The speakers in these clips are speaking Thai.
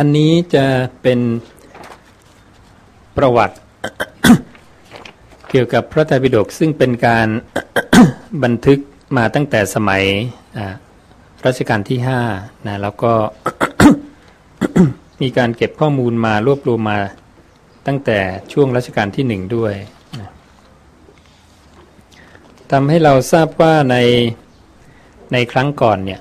อันนี้จะเป็นประวัติ เกี่ยวกับพระไตรปิฎกซึ่งเป็นการบันทึกมาตั้งแต่สมัยรัชกาลที่ห้านะแล้วก็มีการเก็บข้อมูลมารวบรวมมาตั้งแต่ช่วงรัชกาลที่หนึ่งด้วยทำให้เราทราบว่าในในครั้งก่อนเนี่ย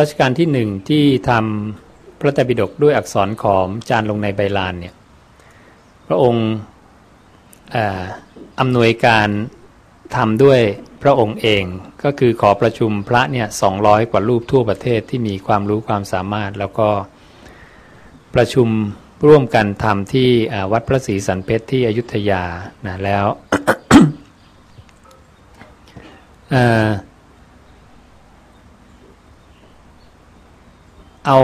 รัชกาลที่หนึ่งที่ทำพระไตรปิฎกด้วยอักษรขอมจานลงในใบลานเนี่ยพระองค์อำนวยการทำด้วยพระองค์เองก็คือขอประชุมพระเนี่ยสองกว่ารูปทั่วประเทศที่มีความรู้ความสามารถ แล้วก็ประชุมร่วมกันทำที่วัดพระศรีสันเพชรที่อยุธยานะแล้ว เอา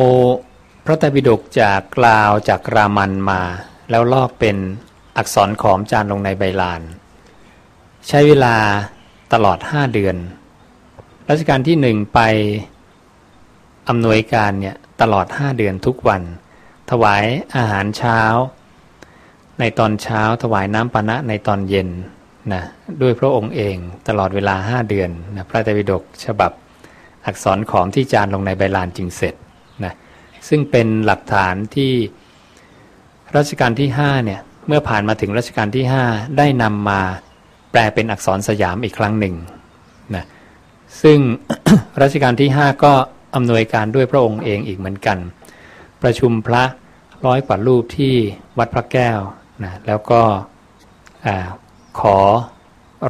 พระไตรปิฎกจากกลาวจากรามันมา แล้วลอกเป็นอักษรขอมจานลงในใบลาน ใช้เวลาตลอดห้าเดือน รัชกาลที่หนึ่งไปอำนวยการเนี่ยตลอดห้าเดือนทุกวัน ถวายอาหารเช้า ในตอนเช้าถวายน้ำปานะในตอนเย็นนะด้วยพระองค์เองตลอดเวลาห้าเดือนนะพระไตรปิฎกฉบับอักษรขอมที่จานลงในใบลานจึงเสร็จ ซึ่งเป็นหลักฐานที่รัชกาลที่5เนี่ยเมื่อผ่านมาถึงรัชกาลที่ 5 ได้นำมาแปลเป็นอักษรสยามอีกครั้งหนึ่งนะซึ่งรัชกาลที่ 5 ก็อำนวยการด้วยพระองค์เองอีกเหมือนกัน ประชุมพระร้อยกว่ารูปที่วัดพระแก้วนะแล้วก็ขอ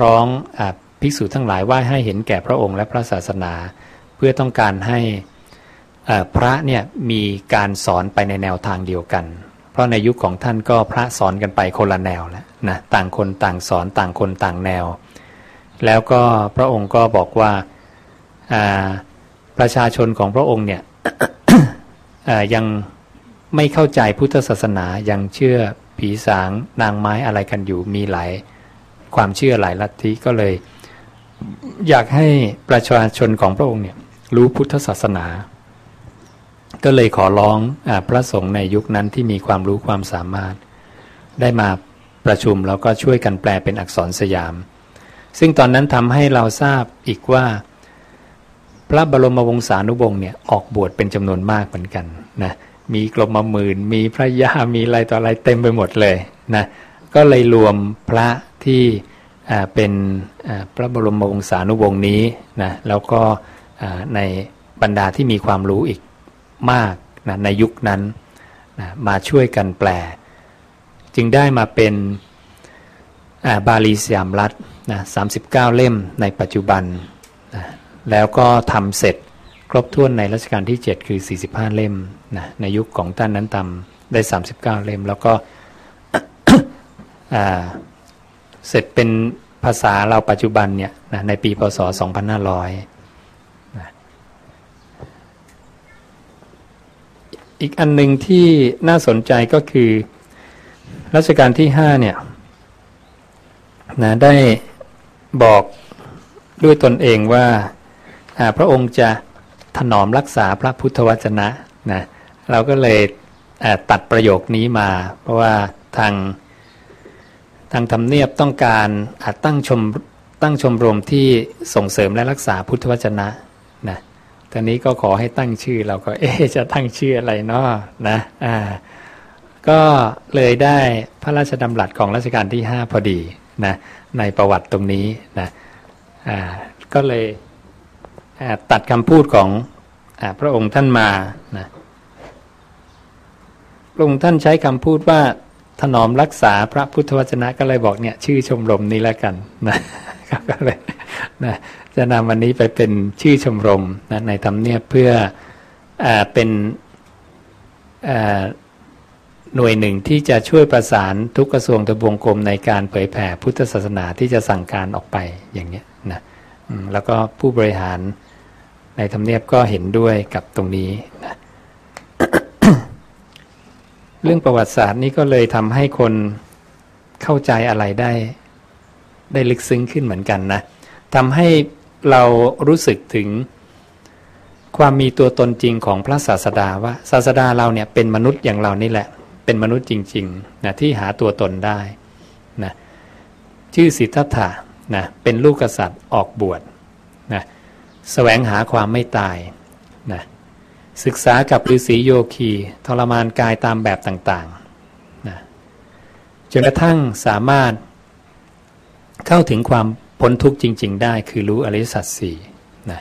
ร้องอภิกษุทั้งหลายว่าให้เห็นแก่พระองค์และพระศาสนา เพื่อต้องการให้ พระเนี่ยมีการสอนไปในแนวทางเดียวกัน เพราะในยุคของท่านก็พระสอนกันไปคนละแนวแล้วนะต่างคนต่างสอนต่างคนต่างแนว แล้วก็พระองค์ก็บอกว่าประชาชนของพระองค์เนี่ยยังไม่เข้าใจพุทธศาสนายังเชื่อผีสางนางไม้อะไรกันอยู่มีหลายความเชื่อหลายลัทธิก็เลย อยากให้ประชาชนของพระองค์เนี่ยรู้พุทธศาสนา ก็เลยขอร้องอพระสงฆ์ในยุคนั้นที่มีความรู้ความสามารถ ได้มาประชุมแล้วก็ช่วยกันแปลเป็นอักษรสยาม ซึ่งตอนนั้นทำให้เราทราบอีกว่า พระบรมวงศานุวงศ์เนี่ยออกบวชเป็นจำนวนมากเหมือนกันนะมีกรมหมื่นมีพระยามีอะไรต่ออะไรเต็มไปหมดเลยนะก็เลยรวมพระที่เป็นพระบรมวงศานุวงศ์นี้นะแล้วก็ในบรรดาที่มีความรู้อีก มากนะในยุคนั้นนะมาช่วยกันแปล จึงได้มาเป็นบาลีสยามรัฐนะ39 เล่มในปัจจุบันนะแล้วก็ทำเสร็จครบถ้วนในรัชกาลที่ 7 คือ 45 เล่มนะในยุคของท่านนั้นทำได้ 39 เล่ม แล้วก็เสร็จเป็นภาษาเราปัจจุบันเนี่ยนะในปีพศ 2500 อีกอันหนึ่งที่น่าสนใจก็คือรัชกาลที่ห้าเนี่ยนะได้บอกด้วยตนเองว่าพระองค์จะถนอมรักษาพระพุทธวจนะนะเราก็เลยตัดประโยคนี้มา เพราะว่าทางทางทำเนียบต้องการตั้งชมตั้งชมรมที่ส่งเสริมและรักษาพุทธวจนะนะ ตอนนี้ก็ขอให้ตั้งชื่อเราก็ เอ๊จะตั้งชื่ออะไรเนาะนะอ่าก็เลยได้พระราชดำรัสของรัชกาลที่ห้าพอดีนะในประวัติตรงนี้นะอ่าก็เลยตัดคำพูดของอพระองค์ท่านมานะพระองค์ท่านใช้คำพูดว่าถนอมรักษาพระพุทธวจนะก็เลยบอกเนี่ยชื่อชมรมนี้แล้วกันนะก็เลยนะ จะนำวันนี้ไปเป็นชื่อชมรมนะในทำเนียบเพื่ออเป็นหน่วยหนึ่งที่จะช่วยประสานทุกกระทรวงทบวงกรมในการเผยแผ่พุทธศาสนาที่จะสั่งการออกไปอย่างนี้นะแล้วก็ผู้บริหารในทำเนียบก็เห็นด้วยกับตรงนี้นะเรื่องประวัติศาสตร์นี้ก็เลยทำให้คนเข้าใจอะไรได้ ได้ลึกซึ้งขึ้นเหมือนกันนะทำให้ เรารู้สึกถึงความมีตัวตนจริงของพระศาสดาว่าศาสดาเราเนี่ยเป็นมนุษย์อย่างเรานี่แหละ เป็นมนุษย์จริงๆนะที่หาตัวตนได้นะชื่อสิทธัตถะนะเป็นลูกกษัตริย์ออกบวชนะแสวงหาความไม่ตายนะศึกษากับฤาษีโยคีทรมานกายตามแบบต่างๆนะจนกระทั่งสามารถเข้าถึงความ พ้นทุกข์จริง ๆ ได้คือรู้อริสัจสี่นะ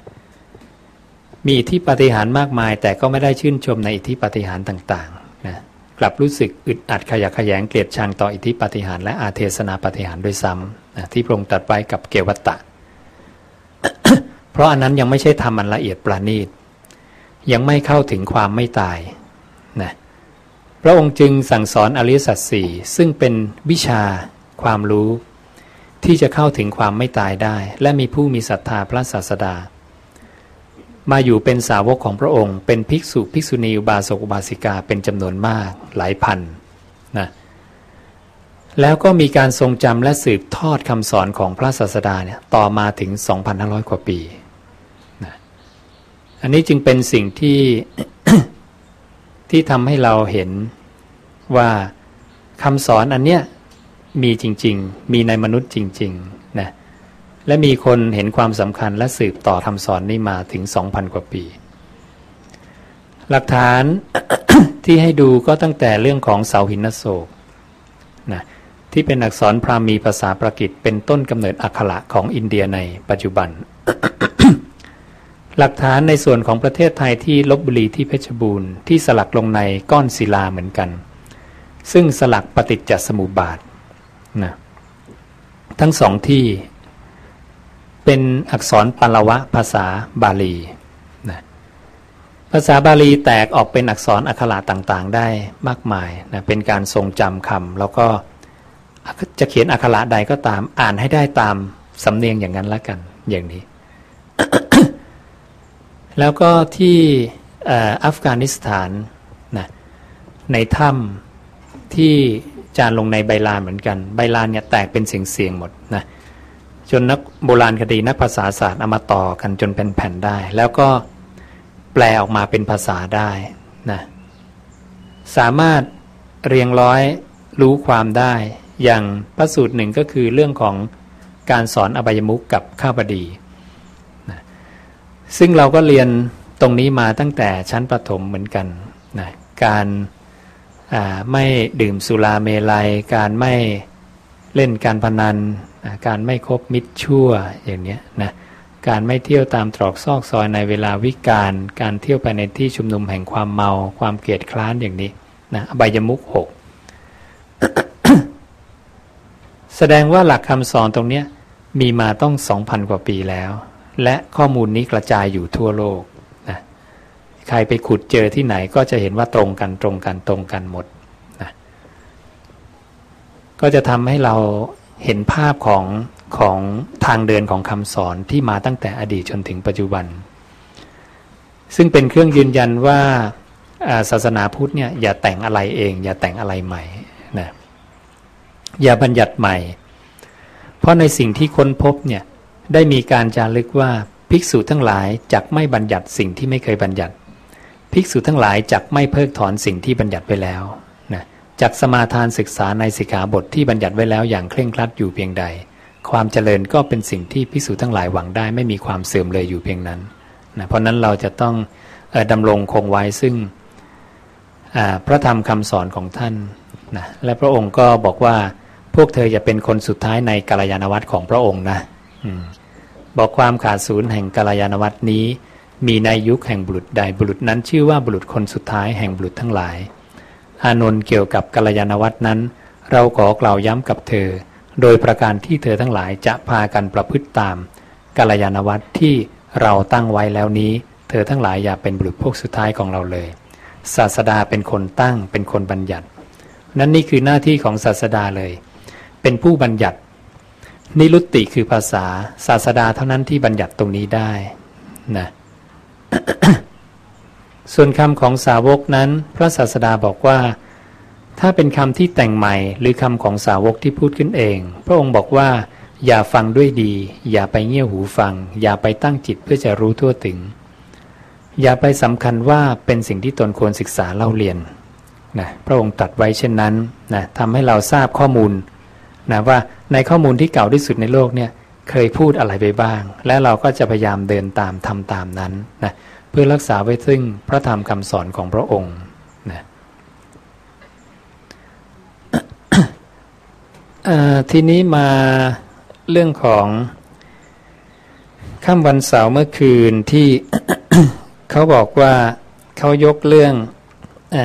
มีอิทธิปฏิหารมากมาย แต่ก็ไม่ได้ชื่นชมในอิทธิปฏิหารต่างๆนะกลับรู้สึกอึดอัดขยะขยงเกลียดชังต่ออิทธิปฏิหารและอาเทศนาปฏิหารด้วยซ้ำนะที่พระองค์ตรัสไว้กับเกวัตตะ เพราะอันนั้นยังไม่ใช่ธรรมันละเอียดประณีต ยังไม่เข้าถึงความไม่ตายนะพระองค์จึงสั่งสอนอริสัจสี่ซึ่งเป็นวิชาความรู้ ที่จะเข้าถึงความไม่ตายได้ และมีผู้มีศรัทธาพระศาสดา มาอยู่เป็นสาวกของพระองค์ เป็นภิกษุภิกษุณีอุบาสกอุบาสิกาเป็นจำนวนมากหลายพันนะแล้วก็มีการทรงจำและสืบทอดคำสอนของพระศาสดาเนี่ยต่อมาถึง 2,500 กว่าปีนะอันนี้จึงเป็นสิ่งที่ที่ทำให้เราเห็นว่าคำสอนอันเนี้ย มีจริง ๆ มีในมนุษย์จริงๆนะและมีคนเห็นความสำคัญและสืบต่อคำสอนนี้มาถึง 2,000 กว่าปี หลักฐานที่ให้ดูก็ตั้งแต่เรื่องของเสาหินโศกนะที่เป็นอักษรพราหมีภาษาประกิตเป็นต้นกำเนิดอักขระของอินเดียในปัจจุบัน หลักฐานในส่วนของประเทศไทยที่ลบบุรีที่เพชรบูรณ์ที่สลักลงในก้อนศิลาเหมือนกัน ซึ่งสลักปฏิจจสมุปบาท นะทั้งสองที่เป็นอักษรปลวะภาษาบาลีนะภาษาบาลีแตกออกเป็นอักษรอักขระต่างๆ ได้มากมายนะเป็นการทรงจำคำแล้วก็จะเขียนอักขระใดก็ตามอ่านให้ได้ตามสำเนียงอย่างนั้นละกันอย่างนี้ แล้วก็ที่อัฟกานิสถานนะในถ้ำที่ จานลงในใบลานเหมือนกัน ใบลานเนี่ยแตกเป็นเสียงเสียงหมดนะจนนักโบราณคดีนักภาษาศาสตร์เอามาต่อกันจนเป็นแผ่นได้ แล้วก็แปลออกมาเป็นภาษาได้นะสามารถเรียงร้อยรู้ความได้ อย่างพระสูตรหนึ่งก็คือเรื่องของการสอนอบายมุกกับข้าบดีนะซึ่งเราก็เรียนตรงนี้มาตั้งแต่ชั้นประถมเหมือนกันนะการ ไม่ดื่มสุราเมลัย การไม่เล่นการพนัน การไม่คบมิตรชั่วอย่างนี้นะการไม่เที่ยวตามตรอกซอกซอยในเวลาวิกาลการเที่ยวไปในที่ชุมนุมแห่งความเมาความเกลียดคร้านอย่างนี้นะอบายมุกหกแสดงว่าหลักคำสอนตรงนี้มีมาต้องสองพันกว่าปีแล้ว และข้อมูลนี้กระจายอยู่ทั่วโลก ใครไปขุดเจอที่ไหนก็จะเห็นว่าตรงกันตรงกันตรงกันหมดนะก็จะทำให้เราเห็นภาพของของทางเดินของคำสอนที่มาตั้งแต่อดีตจนถึงปัจจุบัน ซึ่งเป็นเครื่องยืนยันว่าศาสนาพุทธเนี่ยอย่าแต่งอะไรเอง อย่าแต่งอะไรใหม่นะอย่าบัญญัติใหม่ เพราะในสิ่งที่ค้นพบเนี่ยได้มีการจารึกว่าภิกษุทั้งหลายจักไม่บัญญัติสิ่งที่ไม่เคยบัญญัติ ภิกษุทั้งหลายจักไม่เพิกถอนสิ่งที่บัญญัติไว้แล้วนะจักสมาทานศึกษาในสิกขาบทที่บัญญัติไว้แล้วอย่างเคร่งครัดอยู่เพียงใด ความเจริญก็เป็นสิ่งที่ภิกษุทั้งหลายหวังได้ไม่มีความเสื่อมเลยอยู่เพียงนั้นนะเพราะนั้นเราจะต้องดำรงคงไว้ซึ่งพระธรรมคำสอนของท่านนะและพระองค์ก็บอกว่าพวกเธอจะเป็นคนสุดท้ายในกาลยานวัตรของพระองค์นะบอกความขาดศูนย์แห่งกาลยานวัตรนี้ มีในยุคแห่งบุรุษใดบุรุษนั้นชื่อว่าบุรุษคนสุดท้ายแห่งบุรุษทั้งหลาย อานนท์เกี่ยวกับกัลยาณวัตรนั้น เราขอกล่าวย้ำกับเธอ โดยประการที่เธอทั้งหลายจะพากันประพฤติตามกัลยาณวัตรที่เราตั้งไว้แล้วนี้ เธอทั้งหลายอย่าเป็นบุรุษพวกสุดท้ายของเราเลย ศาสดาเป็นคนตั้งเป็นคนบัญญัติ นั่นนี่คือหน้าที่ของศาสดาเลย เป็นผู้บัญญัตินิรุตติคือภาษาศาสดาเท่านั้นที่บัญญัติตรงนี้ได้นะ ส่วนคำของสาวกนั้น พระศาสดาบอกว่า ถ้าเป็นคำที่แต่งใหม่หรือคำของสาวกที่พูดขึ้นเอง พระองค์บอกว่า อย่าฟังด้วยดี อย่าไปเงี่ยหูฟัง อย่าไปตั้งจิตเพื่อจะรู้ทั่วถึง อย่าไปสำคัญว่าเป็นสิ่งที่ตนควรศึกษาเล่าเรียนนะพระองค์ตรัสไว้เช่นนั้นนะทำให้เราทราบข้อมูลนะว่าในข้อมูลที่เก่าที่สุดในโลกเนี่ย เคยพูดอะไรไปบ้าง และเราก็จะพยายามเดินตามทำตามนั้นนะเพื่อรักษาไว้ซึ่งพระธรรมคำสอนของพระองค์นะทีนี้มาเรื่องของค่ำวันเสาร์เมื่อคืนที่เขาบอกว่าเขายกเรื่องอ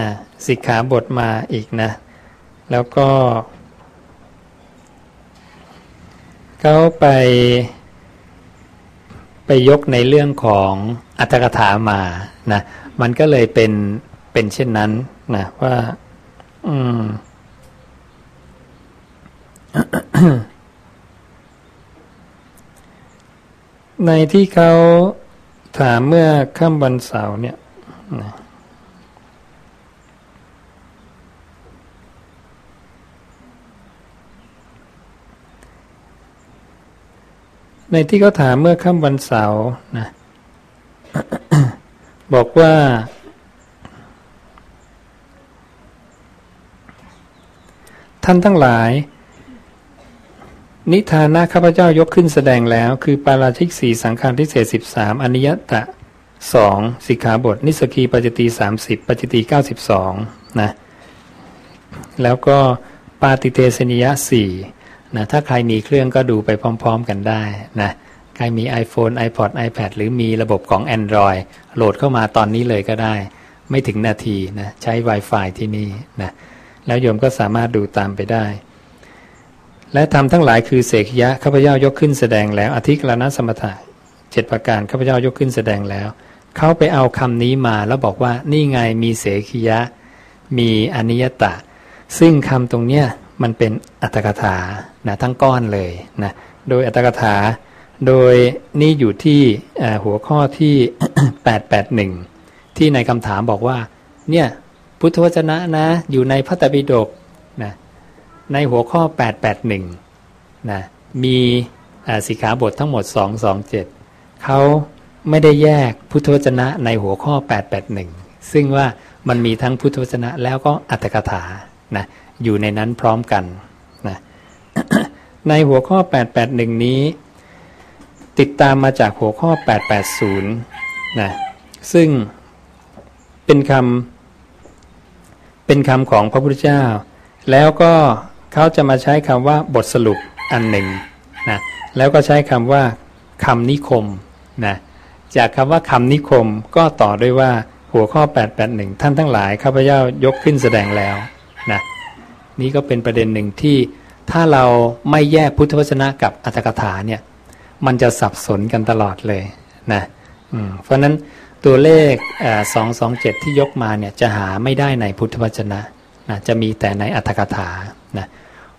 สิกขาบทมาอีกนะ แล้วก็ เขาไปไปยกในเรื่องของอัตถกถามานะมันก็เลยเป็นเป็นเช่นนั้นนะว่า อืมในที่เขาถามเมื่อค่ำวันเสาร์เนี่ยนะ ในที่เขาถามเมื่อค่ำวันเสาร์นะบอกว่าท่านทั้งหลาย นิทานะข้าพเจ้ายกขึ้นแสดงแล้ว คือปาราชิกสีสังขารทิเศษสิบสามอนิยตะสองสิกขาบท นิสกีปจติสามสิบปจติเก้าสิบสองนะแล้วก็ปาติเตสนิยะสี่ นะถ้าใครมีเครื่องก็ดูไปพร้อม ๆ กันได้นะใครมี iPhone iPod iPad หรือมีระบบของ Android โหลดเข้ามาตอนนี้เลยก็ได้ ไม่ถึงนาทีนะใช้ Wi-Fi ที่นี่นะแล้วโยมก็สามารถดูตามไปได้ และทำทั้งหลายคือเสกยะข้าพเจ้ายกขึ้นแสดงแล้วอธิกรณสมถะเจ็ดประการข้าพเจ้ายกขึ้นแสดงแล้วเขาไปเอาคำนี้มาแล้วบอกว่านี่ไงมีเสกียะ มีอนิยตะ ซึ่งคำตรงเนี้ย มันเป็นอัตถกถานะทั้งก้อนเลยนะโดยอัตถกถา โดยนี่อยู่ที่หัวข้อที่ 881 ที่ในคำถามบอกว่าเนี่ยพุทธวจนะนะอยู่ในพระตบิดกนะในหัวข้อ 881นะมีสิกขาบททั้งหมด 227เขาไม่ได้แยกพุทธวจนะในหัวข้อ 881 ซึ่งว่ามันมีทั้งพุทธวจนะแล้วก็อัตถกถานะ อยู่ในนั้นพร้อมกันนะในหัวข้อ 881 นี้ ติดตามมาจากหัวข้อ 880 นะซึ่งเป็นคำเป็นคำของพระพุทธเจ้า แล้วก็เขาจะมาใช้คำว่าบทสรุปอันหนึ่งนะแล้วก็ใช้คำว่าคำนิคมนะจากคำว่าคำนิคมก็ต่อด้วยว่าหัวข้อ 881 ท่านทั้งหลายข้าพเจ้ายกขึ้นแสดงแล้ว นี่ก็เป็นประเด็นหนึ่งที่ถ้าเราไม่แยกพุทธวจนะกับอัตถกถาเนี่ยมันจะสับสนกันตลอดเลยนะเพราะนั้นตัวเลขสองสองเจ็ดที่ยกมาเนี่ยจะหาไม่ได้ในพุทธวจนะนะจะมีแต่ในอัตถกถานะ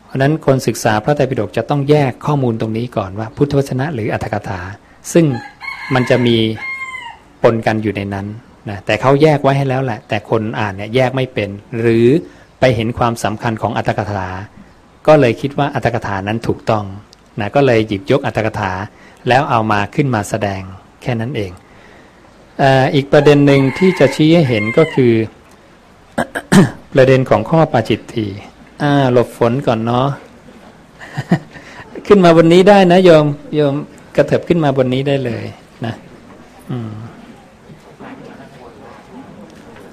เพราะนั้นคนศึกษาพระไตรปิฎกจะต้องแยกข้อมูลตรงนี้ก่อนว่า พุทธวจนะหรืออัตถกถา ซึ่งมันจะมีปนกันอยู่ในนั้นนะแต่เขาแยกไว้ให้แล้วแหละ แต่คนอ่านเนี่ยแยกไม่เป็นหรือ ไปเห็นความสำคัญของอัตถกถา ก็เลยคิดว่าอัตถกถานั้นถูกต้องนะก็เลยหยิบยกอัตถกถาแล้วเอามาขึ้นมาแสดงแค่นั้นเองออีกประเด็นหนึ่งที่จะชี้ให้เห็นก็คือ ประเด็นของข้อปาจิตตีหลบฝนก่อนเนาะขึ้นมาบนนี้ได้นะโยมโยมกระเถิบขึ้นมาบนนี้ได้เลยนะ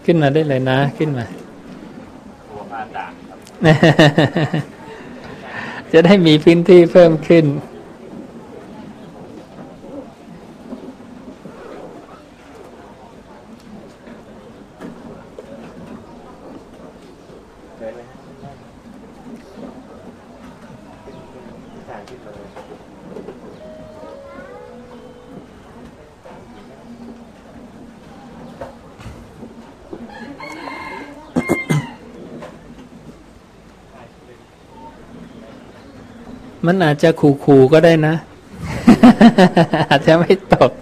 ขึ้นมาได้เลยนะ ขึ้นมา จะได้มีพื้นที่เพิ่มขึ้น มันอาจจะขู่ๆก็ได้นะ อาจจะไม่ตก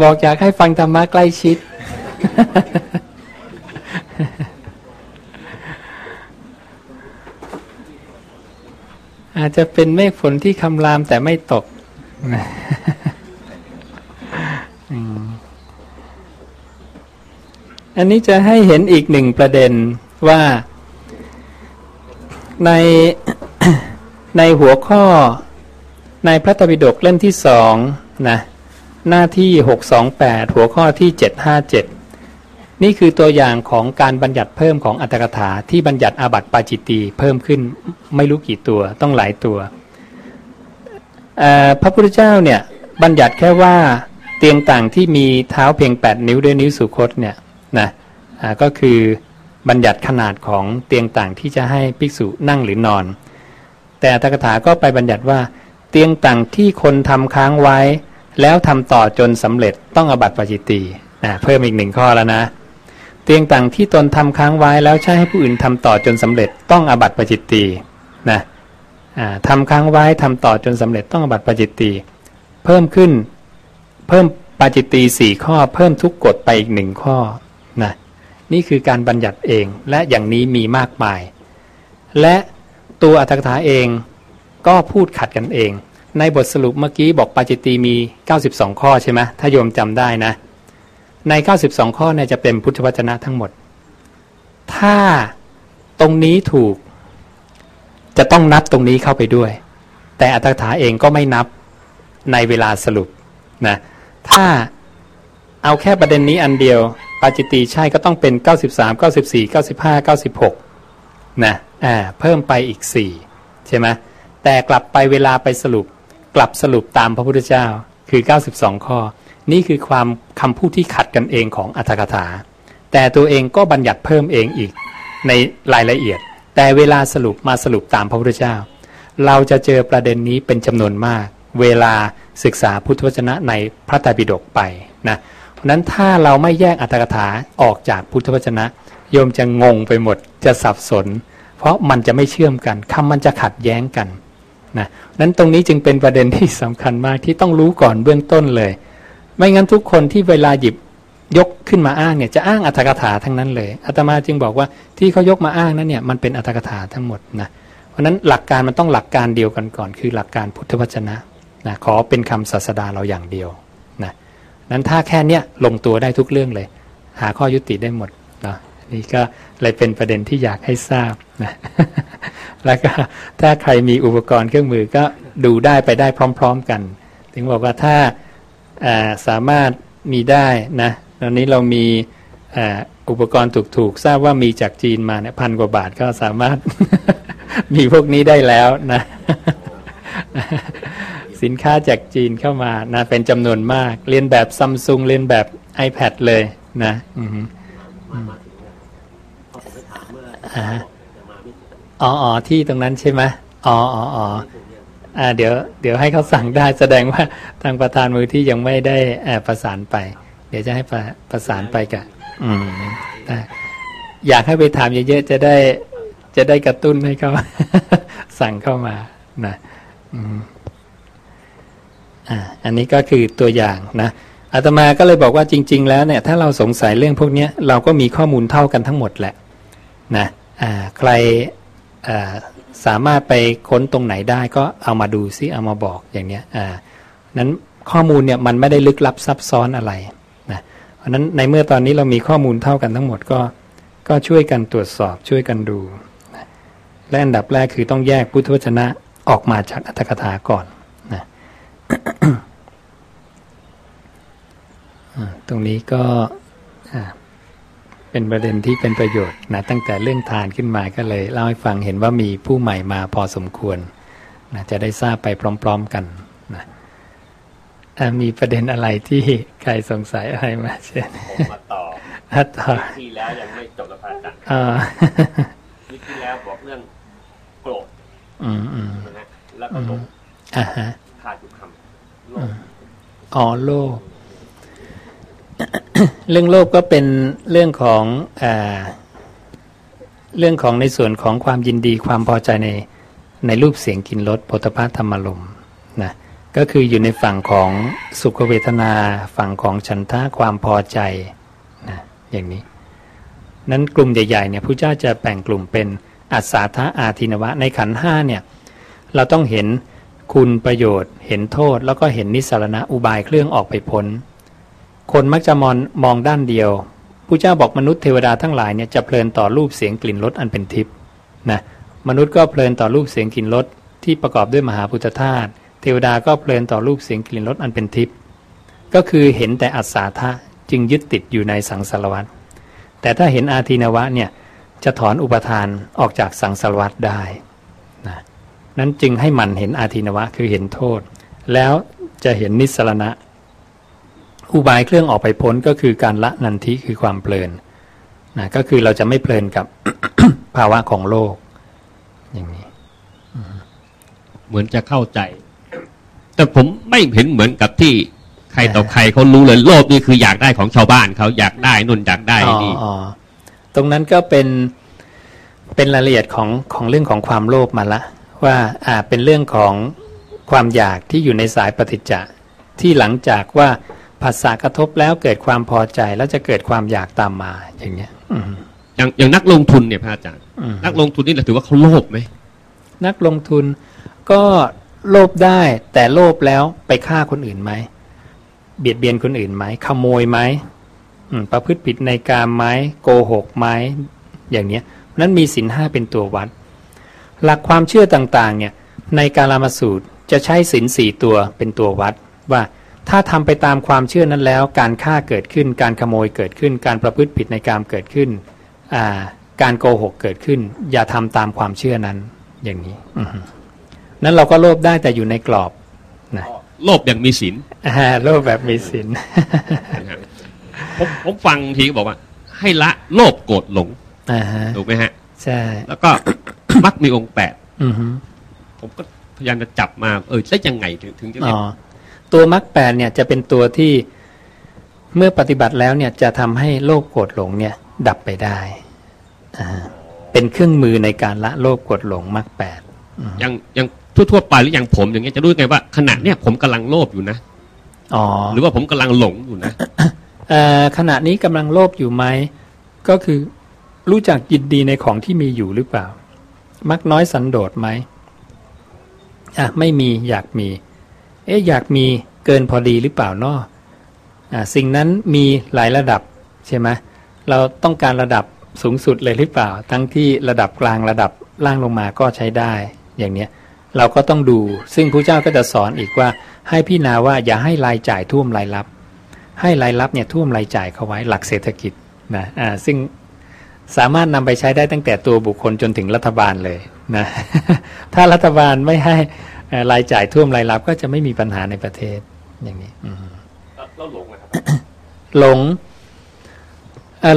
บอกอยากให้ฟังธรรมะใกล้ชิด อาจจะเป็นเมฆฝนที่คำรามแต่ไม่ตกอันนี้จะให้เห็นอีกหนึ่งประเด็นว่าใน ในหัวข้อในพระตบิดกเล่มที่สองนะหน้าที่ 628 หัวข้อที่ 757 นี่คือตัวอย่างของการบัญญัติเพิ่มของอัตถกถาที่บัญญัติอาบัติปาจิตตีเพิ่มขึ้นไม่รู้กี่ตัวต้องหลายตัว พระพุทธเจ้าเนี่ยบัญญัติแค่ว่าเตียงต่างที่มีเท้าเพียง 8 นิ้วด้วยนิ้วสุคตเนี่ยนะก็คือบัญญัติขนาดของเตียงต่างที่จะให้ภิกษุนั่งหรือนอน แต่อัตถกถาก็ไปบัญญัติว่า เตียงต่างที่คนทำค้างไว้ แล้วทำต่อจนสำเร็จต้องอบัติปจิตีนะเพิ่มอีกหนึ่งข้อแล้วนะ เตียงต่างที่ตนทำค้างไว้แล้วใช้ให้ผู้อื่นทำต่อจนสำเร็จต้องอบัติปจิตีนะทำค้างไว้ทำต่อจนสำเร็จต้องอบัติปจิตีเพิ่มขึ้นเพิ่มปาจิตตีสี่ข้อเพิ่มทุกกฎไปอีกหนึ่งข้อนะนี่คือการบัญญัติเองและอย่างนี้มีมากมาย และ ตัวอัตถกถาเองก็พูดขัดกันเอง ในบทสรุปเมื่อกี้บอกปาจิตีมี 92 ข้อใช่ไหมถ้าโยมจำได้นะ ใน 92 ข้อเนี่ยจะเป็นพุทธวจนะทั้งหมด ถ้าตรงนี้ถูก จะต้องนับตรงนี้เข้าไปด้วย แต่อัตถกถาเองก็ไม่นับในเวลาสรุปนะถ้าเอาแค่ประเด็นนี้อันเดียว ปาจิตีใช่ก็ต้องเป็น 93 94 95 96 นะ อ่าเพิ่มไปอีก4ใช่ไหมแต่กลับไปเวลาไปสรุปกลับสรุปตามพระพุทธเจ้าคือ 92 ข้อ นี่คือความคำพูดที่ขัดกันเองของอัตถกถา แต่ตัวเองก็บัญญัติเพิ่มเองอีกในรายละเอียด แต่เวลาสรุปมาสรุปตามพระพุทธเจ้า เราจะเจอประเด็นนี้เป็นจำนวนมาก เวลาศึกษาพุทธวจนะในพระไตรปิฎกไปนะเพราะนั้นถ้าเราไม่แยกอัตถกถาออกจากพุทธวจนะ โยมจะงงไปหมดจะสับสน เพราะมันจะไม่เชื่อมกันคำมันจะขัดแย้งกันนะนั้นตรงนี้จึงเป็นประเด็นที่สำคัญมากที่ต้องรู้ก่อนเบื้องต้นเลย ไม่งั้นทุกคนที่เวลาหยิบยกขึ้นมาอ้างเนี่ยจะอ้างอัตถกถาทั้งนั้นเลยอาตมาจึงบอกว่าที่เขายกมาอ้างนั้นเนี่ยมันเป็นอัตถกถาทั้งหมดนะเพราะนั้นหลักการมันต้องหลักการเดียวกันก่อน คือหลักการพุทธวจนะนะขอเป็นคำศาสดาเราอย่างเดียวนะนั้นถ้าแค่เนี้ยลงตัวได้ทุกเรื่องเลย หาข้อยุติได้หมด นี่ก็เลยเป็นประเด็นที่อยากให้ทราบนะแล้วก็ถ้าใครมีอุปกรณ์เครื่องมือก็ดูได้ไปได้พร้อม ๆกัน ถึงบอกว่าถ้าสามารถมีได้นะตอนนี้เรามีอุปกรณ์ถูกๆ ทราบว่ามีจากจีนมาเนี่ยพันกว่าบาทก็สามารถมีพวกนี้ได้แล้วนะสินค้าจากจีนเข้ามานะเป็นจำนวนมาก เรียนแบบซัมซุงเรียนแบบ iPad เลยนะอืม อ๋ออที่ตรงนั้นใช่ไหมอ๋ออ๋ออ๋ออ่าเดี๋ยวเดี๋ยวให้เขาสั่งได้แสดงว่าทางประธานมือที่ยังไม่ได้ประสานไป เดี๋ยวจะให้ประประสานไปกับอืมอยากให้ไปถามเยอะๆจะได้ จะได้กระตุ้นให้เขาสั่งเข้ามานะอืมอ่า อันนี้ก็คือตัวอย่างนะอาตมาก็เลยบอกว่าจริง ๆ แล้วเนี่ย ถ้าเราสงสัยเรื่องพวกนี้เราก็มีข้อมูลเท่ากันทั้งหมดแหละ นะอ่า ใครสามารถไปค้นตรงไหนได้ก็เอามาดูซิเอามาบอกอย่างเนี้ยนั้นข้อมูลเนี่ยมันไม่ได้ลึกลับซับซ้อนอะไรนะเพราะนั้นในเมื่อตอนนี้เรามีข้อมูลเท่ากันทั้งหมดก็ก็ช่วยกันตรวจสอบช่วยกันดูนะและอันดับแรกคือต้องแยกพุทธวจนะออกมาจากอัตถกถาก่อนตรงนี้ก็ เป็นประเด็นที่เป็นประโยชน์นะตั้งแต่เรื่องทานขึ้นมาก็เลยเล่าให้ฟังเห็นว่ามีผู้ใหม่มาพอสมควรนะจะได้ทราบไปพร้อม ๆกันนะมีประเด็นอะไรที่ใครสงสัยอะไรมาเช่นผมมาต่อต่อที่แล้วยังไม่จบละพระอาจารย์ที่แล้วบอกเรื่องโกรธนะแล้วก็หลงขาดอยู่คำโลภอ๋อโลภ เรื่องโลภก็เป็นเรื่องของอเรื่องของในส่วนของความยินดีความพอใจในในรูปเสียงกินรสโพธาธรรมลมนะก็คืออยู่ในฝั่งของสุขเวทนาฝั่งของฉันทะความพอใจนะอย่างนี้ นั้นกลุ่มใหญ่ๆเนี่ยพระเจ้าจะแบ่งกลุ่มเป็นอัศาธาอาทินวะในขันห้าเนี่ยเราต้องเห็นคุณประโยชน์ เห็นโทษ แล้วก็เห็นนิสรณะอุบายเครื่องออกไปพ้น คนมักจะมองมองด้านเดียวผู้เจ้าบอกมนุษย์เทวดาทั้งหลายเนี่ยจะเพลินต่อรูปเสียงกลิ่นรสอันเป็นทิพย์นะมนุษย์ก็เพลินต่อรูปเสียงกลิ่นรสที่ประกอบด้วยมหาพุทธธาตุเทวดาก็เพลินต่อรูปเสียงกลิ่นรสอันเป็นทิพย์ก็คือเห็นแต่อัศาธะจึงยึดติดอยู่ในสังสารวัฏแต่ถ้าเห็นอาทีนวะเนี่ยจะถอนอุปทานออกจากสังสารวัฏได้นะนั้นจึงให้มันเห็นอาทีนวะคือเห็นโทษ แล้วจะเห็นนิสรณะ อุบายเครื่องออกไปพ้นก็คือการละนันทิคือความเพลินนะก็คือเราจะไม่เพลินกับภาวะของโลก อย่างนี้เหมือนจะเข้าใจ แต่ผมไม่เห็นเหมือนกับที่ใครต่อใครเขารู้เลยโลภนี่คืออยากได้ของชาวบ้านเขาอยากได้นุ่นอยากได้นี่ตรงนั้นก็เป็นเป็นรายละเอียดของของเรื่องของความโลภมาละ ว่าอ่าเป็นเรื่องของความอยากที่อยู่ในสายปฏิจจะที่หลังจากว่า ภาษากระทบแล้วเกิดความพอใจแล้วจะเกิดความอยากตามมาอย่างเงี้ยอย่างอย่างนักลงทุนเนี่ยพระอาจารย์นักลงทุนนี่เราถือว่าเขาโลภไหมนักลงทุนก็โลภได้แต่โลภแล้วไปฆ่าคนอื่นไหมเบียดเบียนคนอื่นไหมขโมยไหมประพฤติผิดในการไหมโกหกไหมอย่างเนี้ยนั้นมีสินห้าเป็นตัววัด หลักความเชื่อต่างๆเนี่ยในการลามาสูตรจะใช้สินสี่ตัวเป็นตัววัดว่า ถ้าทำไปตามความเชื่อนั้นแล้ว การฆ่าเกิดขึ้น การขโมยเกิดขึ้น การประพฤติผิดในการเกิดขึ้น การโกหกเกิดขึ้น อย่าทำตามความเชื่อนั้นอย่างนี้นั้นเราก็โลภได้แต่อยู่ในกรอบนะโลภอย่างมีศีลโลภแบบมีศีลผมผมฟังทีก็บอกว่า ให้ละโลภโกรธหลงถูกไหมฮะ ใช่ แล้วก็มักมีองค์แปดผมก็พยายามจะจับมา เออได้ยังไงถึงถึงจะเนี่ย ตัวมรรคแปดเนี่ยจะเป็นตัวที่เมื่อปฏิบัติแล้วเนี่ยจะทำให้โลภโกรธหลงเนี่ยดับไปได้ เป็นเครื่องมือในการละโลภโกรธหลงมรรคแปดยังยังทั่วๆไปหรืออย่างผมอย่างเงี้ยจะรู้ไงว่าขณะเนี้ยผมกำลังโลภอยู่นะอ๋อหรือว่าผมกำลังหลงอยู่นะขณะนี้กำลังโลภอยู่ไหมก็คือรู้จักยินดีในของที่มีอยู่หรือเปล่า มักน้อยสันโดษไหมอะไม่มีอยากมี เอ๊ะอยากมีเกินพอดีหรือเปล่านาะอะสิ่งนั้นมีหลายระดับใช่ไหมเราต้องการระดับสูงสุดเลยหรือเปล่า ทั้งที่ระดับกลางระดับล่างลงมาก็ใช้ได้ อย่างเนี้ยเราก็ต้องดู ซึ่งพระเจ้าก็จะสอนอีกว่า ให้พี่นาว่าอย่าให้รายจ่ายท่วมรายรับ ให้รายรับเนี่ยท่วมรายจ่ายเขาไว้หลักเศรษฐกิจนะอ่าซึ่งสามารถนำไปใช้ได้ตั้งแต่ตัวบุคคลจนถึงรัฐบาลเลยนะถ้ารัฐบาลไม่ให้ รายจ่ายท่วมรายรับก็จะไม่มีปัญหาในประเทศอย่างนี้เราหลงนะครับหลง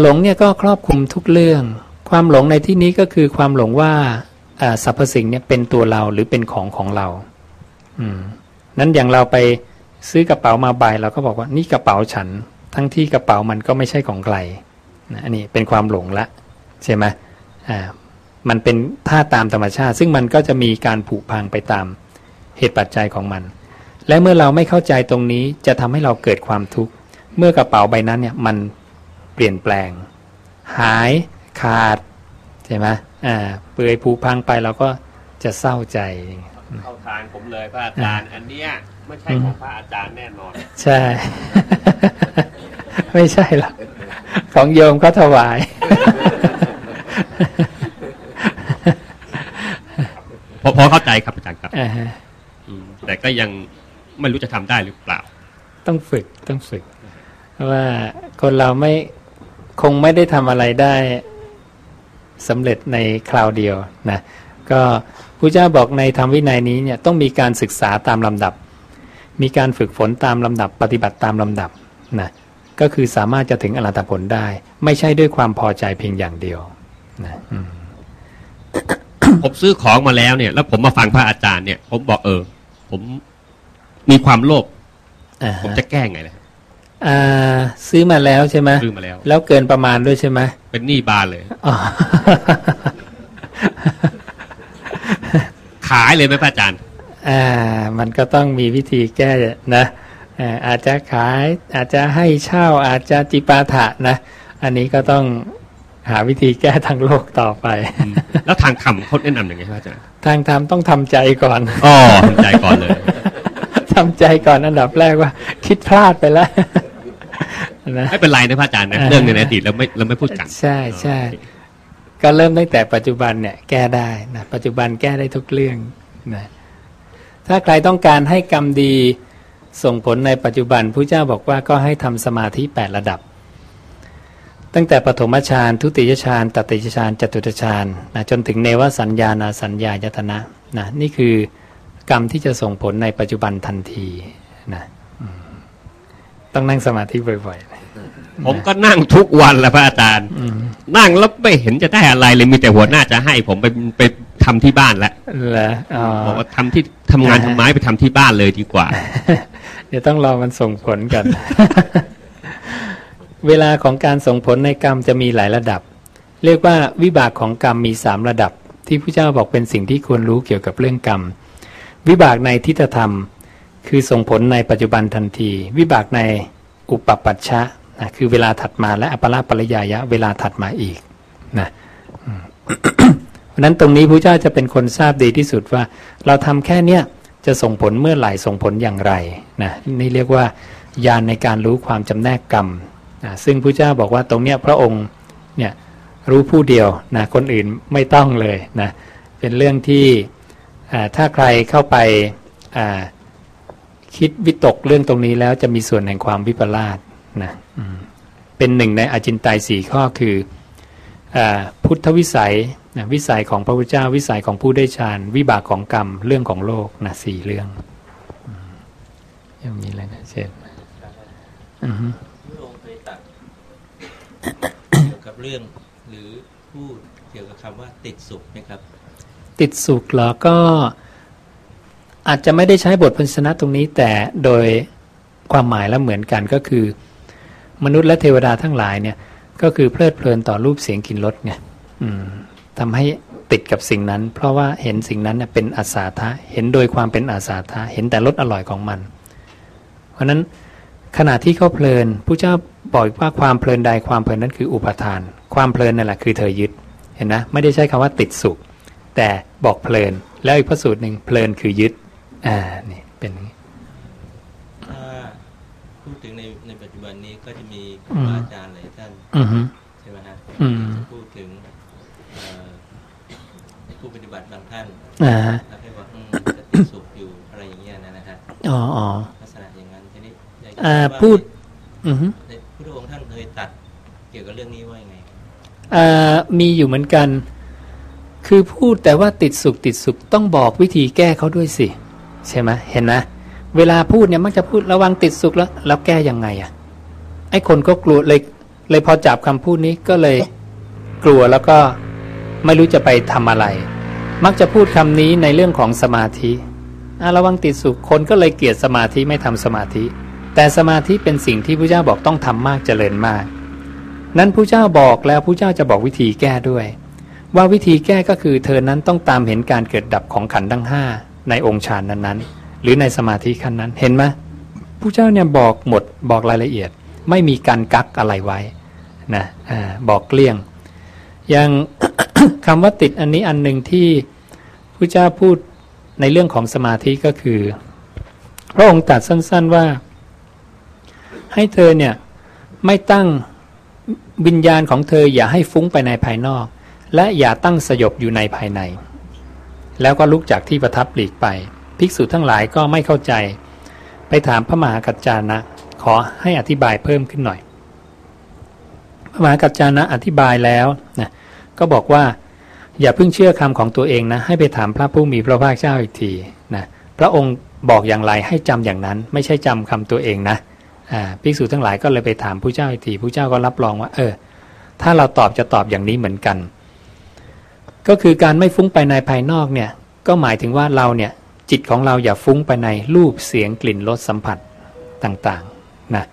หลงเนี่ยก็ครอบคลุมทุกเรื่อง ความหลงในที่นี้ก็คือความหลงว่าสรรพสิ่งเนี่ยเป็นตัวเราหรือเป็นของของเรา อืม นั้นอย่างเราไปซื้อกระเป๋ามาใบเราก็บอกว่านี่กระเป๋าฉัน ทั้งที่กระเป๋ามันก็ไม่ใช่ของใครนะอันนี้เป็นความหลงละใช่ไหมอ่ามันเป็นท่าตามธรรมชาติ ซึ่งมันก็จะมีการผุพังไปตาม เหตุปัจจัยของมัน และเมื่อเราไม่เข้าใจตรงนี้จะทำให้เราเกิดความทุกข์เมื่อกระเป๋าใบนั้นเนี่ยมันเปลี่ยนแปลง หายขาดใช่ไหมอ่าเปื่อยผุพังไปเราก็จะเศร้าใจเข้าทางผมเลยพระอาจารย์อันเนี้ยไม่ใช่ของพระอาจารย์แน่นอน ใช่ ไม่ใช่หรอกของโยมก็ถวายพอพอเข้าใจครับอาจารย์ครับ แต่ก็ยังไม่รู้จะทำได้หรือเปล่า ต้องฝึกต้องฝึก เพราะว่าคนเราไม่คงไม่ได้ทำอะไรได้สำเร็จในคราวเดียวนะก็พระเจ้าบอกในธรรมวินัยนี้เนี่ยต้องมีการศึกษาตามลำดับ มีการฝึกฝนตามลำดับ ปฏิบัติตามลำดับนะก็คือสามารถจะถึงอรหัตผลได้ ไม่ใช่ด้วยความพอใจเพียงอย่างเดียวนะผมซื้อของมาแล้วเนี่ย แล้วผมมาฟังพระอาจารย์เนี่ย ผมบอกเออ ผมมีความโลภผมจะแก้ไงเลยอ่าซื้อมาแล้วใช่ไหมซื้อมาแล้ว แล้วเกินประมาณด้วยใช่ไหมเป็นหนี้บานเลยขายเลยไหมพระอาจารย์อ่า มันก็ต้องมีวิธีแก้นะอาจจะขายอาจจะให้เช่าอาจจะจิปาถะนะ อันนี้ก็ต้อง หาวิธีแก้ทางโลกต่อไป แล้วทางธรรมเขาแนะนำอย่างไรครับอาจารย์ทางธรรมต้องทำใจก่อนอ๋อทำใจก่อนเลยทำใจก่อนอันดับแรกว่า คิดพลาดไปแล้วไม่เป็นไรนะพระอาจารย์นะเรื่องในอดีตเราไม่เราไม่พูดกันใช่ใช่ก็เริ่มตั้งแต่ปัจจุบันเนี่ยแก้ได้นะปัจจุบันแก้ได้ทุกเรื่องนะถ้าใครต้องการให้กรรมดีส่งผลในปัจจุบันผู้เจ้าบอกว่าก็ให้ทำสมาธิ8ระดับ ตั้งแต่ปฐมฌานทุติยฌานตติยฌานจตุตฌานนะจนถึงเนวสัญญาณสัญญายตนะนะนี่คือกรรมที่จะส่งผลในปัจจุบันทันทีนะต้องนั่งสมาธิบ่อยๆ ผมก็นั่งทุกวันแหละพระอาจารย์ นั่งแล้วไม่เห็นจะได้อะไรเลยมีแต่หัวหน้าจะให้ผมไปไปทำที่บ้านแล้วบอกว่าทำที่ทำงานทำไม้ไปทำที่บ้านเลยดีกว่า เดี๋ยวต้องรอมันส่งผลกัน เวลาของการส่งผลในกรรมจะมีหลายระดับ เรียกว่าวิบากของกรรมมีสามระดับ ที่พระเจ้าบอกเป็นสิ่งที่ควรรู้เกี่ยวกับเรื่องกรรม วิบากในทิฏฐธรรม คือส่งผลในปัจจุบันทันที วิบากในอุปปัชชะนะคือเวลาถัดมาและอปราปริยายะ เวลาถัดมาอีกนะเพราะนั้นตรงนี้พระเจ้าจะเป็นคนทราบดีที่สุดว่า เราทำแค่เนี้ยจะส่งผลเมื่อไหร่ส่งผลอย่างไรนะนี่เรียกว่าญาณในการรู้ความจำแนกกรรม นะซึ่งพระเจ้าบอกว่าตรงเนี้ยพระองค์เนี่ยรู้ผู้เดียวนะคนอื่นไม่ต้องเลยนะเป็นเรื่องที่ถ้าใครเข้าไปคิดวิตกเรื่องตรงนี้แล้วจะมีส่วนแห่งความวิปลาสนะเป็นหนึ่งในอจินไตยสี่ข้อคืออพุทธวิสัยนะวิสัยของพระพุทธเจ้า วิสัยของผู้ได้ฌานวิบากของกรรมเรื่องของโลกนะสี่เรื่องยังมีอะไรนะเช่นพระอ เกี่ยวกับเรื่องหรือพูดเกี่ยวกับคำว่าติดสุขไหมครับ ติดสุขเหรอก็อาจจะไม่ได้ใช้บทพันชนะตรงนี้แต่โดยความหมายแล้วเหมือนกันก็คือ มนุษย์และเทวดาทั้งหลายเนี่ย ก็คือเพลิดเพลินต่อรูปเสียงกลิ่นรสไงทำให้ติดกับสิ่งนั้น เพราะว่าเห็นสิ่งนั้นเป็นอาสาทะเห็นโดยความเป็นอาสาทะเห็นแต่รสอร่อยของมัน เพราะนั้น ขณะที่เขาเพลินผู้เจ้าบอกว่าความเพลินใดความเพลินนั้นคืออุปทาน ความเพลินนั่นแหละคือเธอยึด เห็นนะ ไม่ได้ใช้คำว่าติดสุข แต่บอกเพลิน แล้วอีกพระสูตรหนึ่งเพลินคือยึด อ่า นี่เป็นถ้าพูดถึงในในปัจจุบันนี้ก็จะมีครูอาจารย์หลายท่านใช่ไหมฮะจะพูดถึงผู้ปฏิบัติบางท่านแล้วให้บอกจะติดสุขอยู่อะไรอย่างเงี้ยนะฮะอ๋อ พูดพระองค์ท่านเคยตัดเกี่ยวกับเรื่องนี้ว่ายังไงมีอยู่เหมือนกัน คือพูดแต่ว่าติดสุขติดสุขต้องบอกวิธีแก้เขาด้วยสิ ใช่ไหมเห็นนะ เวลาพูดเนี่ยมักจะพูดระวังติดสุขแล้ว แล้วแก้ยังไงอะ่ะไอ้คนก็กลัวเลย เลยพอจับคำพูดนี้ก็เลยกลัวแล้วก็ไม่รู้จะไปทำอะไร มักจะพูดคำนี้ในเรื่องของสมาธิอะระวังติดสุขคนก็เลยเกลียดสมาธิไม่ทำสมาธิ แต่สมาธิเป็นสิ่งที่พระเจ้าบอกต้องทำมากเจริญมาก นั้นพระเจ้าบอกแล้วพระเจ้าจะบอกวิธีแก้ด้วย ว่าวิธีแก้ก็คือเธอนั้นต้องตามเห็นการเกิดดับของขันธ์ทั้งห้าในองค์ฌานนั้นๆ หรือในสมาธิขั้นนั้นเห็นไหมผู้เจ้าเนี่ยบอกหมดบอกรายละเอียด ไม่มีการกักอะไรไว้นะอบอกเกลี้ยง อย่างคำว่าติดอันนี้อันหนึ่งที่ผู้เจ้าพูดในเรื่องของสมาธิก็คือ พระองค์ตรัสสั้น ๆว่า ให้เธอเนี่ยไม่ตั้งวิญญาณของเธออย่าให้ฟุ้งไปในภายนอก และอย่าตั้งสยบอยู่ในภายใน แล้วก็ลุกจากที่ประทับหลีกไป ภิกษุทั้งหลายก็ไม่เข้าใจ ไปถามพระมหากัจจานะ ขอให้อธิบายเพิ่มขึ้นหน่อย พระมหากัจจานะอธิบายแล้วนะก็บอกว่า อย่าเพิ่งเชื่อคำของตัวเองนะ ให้ไปถามพระผู้มีพระภาคเจ้าอีกทีนะพระองค์บอกอย่างไรให้จำอย่างนั้น ไม่ใช่จำคำตัวเองนะ ภิกษุทั้งหลายก็เลยไปถามผู้เจ้าอีกทีผู้เจ้าก็รับรองว่า เออ ถ้าเราตอบจะตอบอย่างนี้เหมือนกัน ก็คือการไม่ฟุ้งไปในภายนอกเนี่ย ก็หมายถึงว่าเราเนี่ยจิตของเราอย่าฟุ้งไปในรูปเสียงกลิ่นรสสัมผัสต่างๆนะ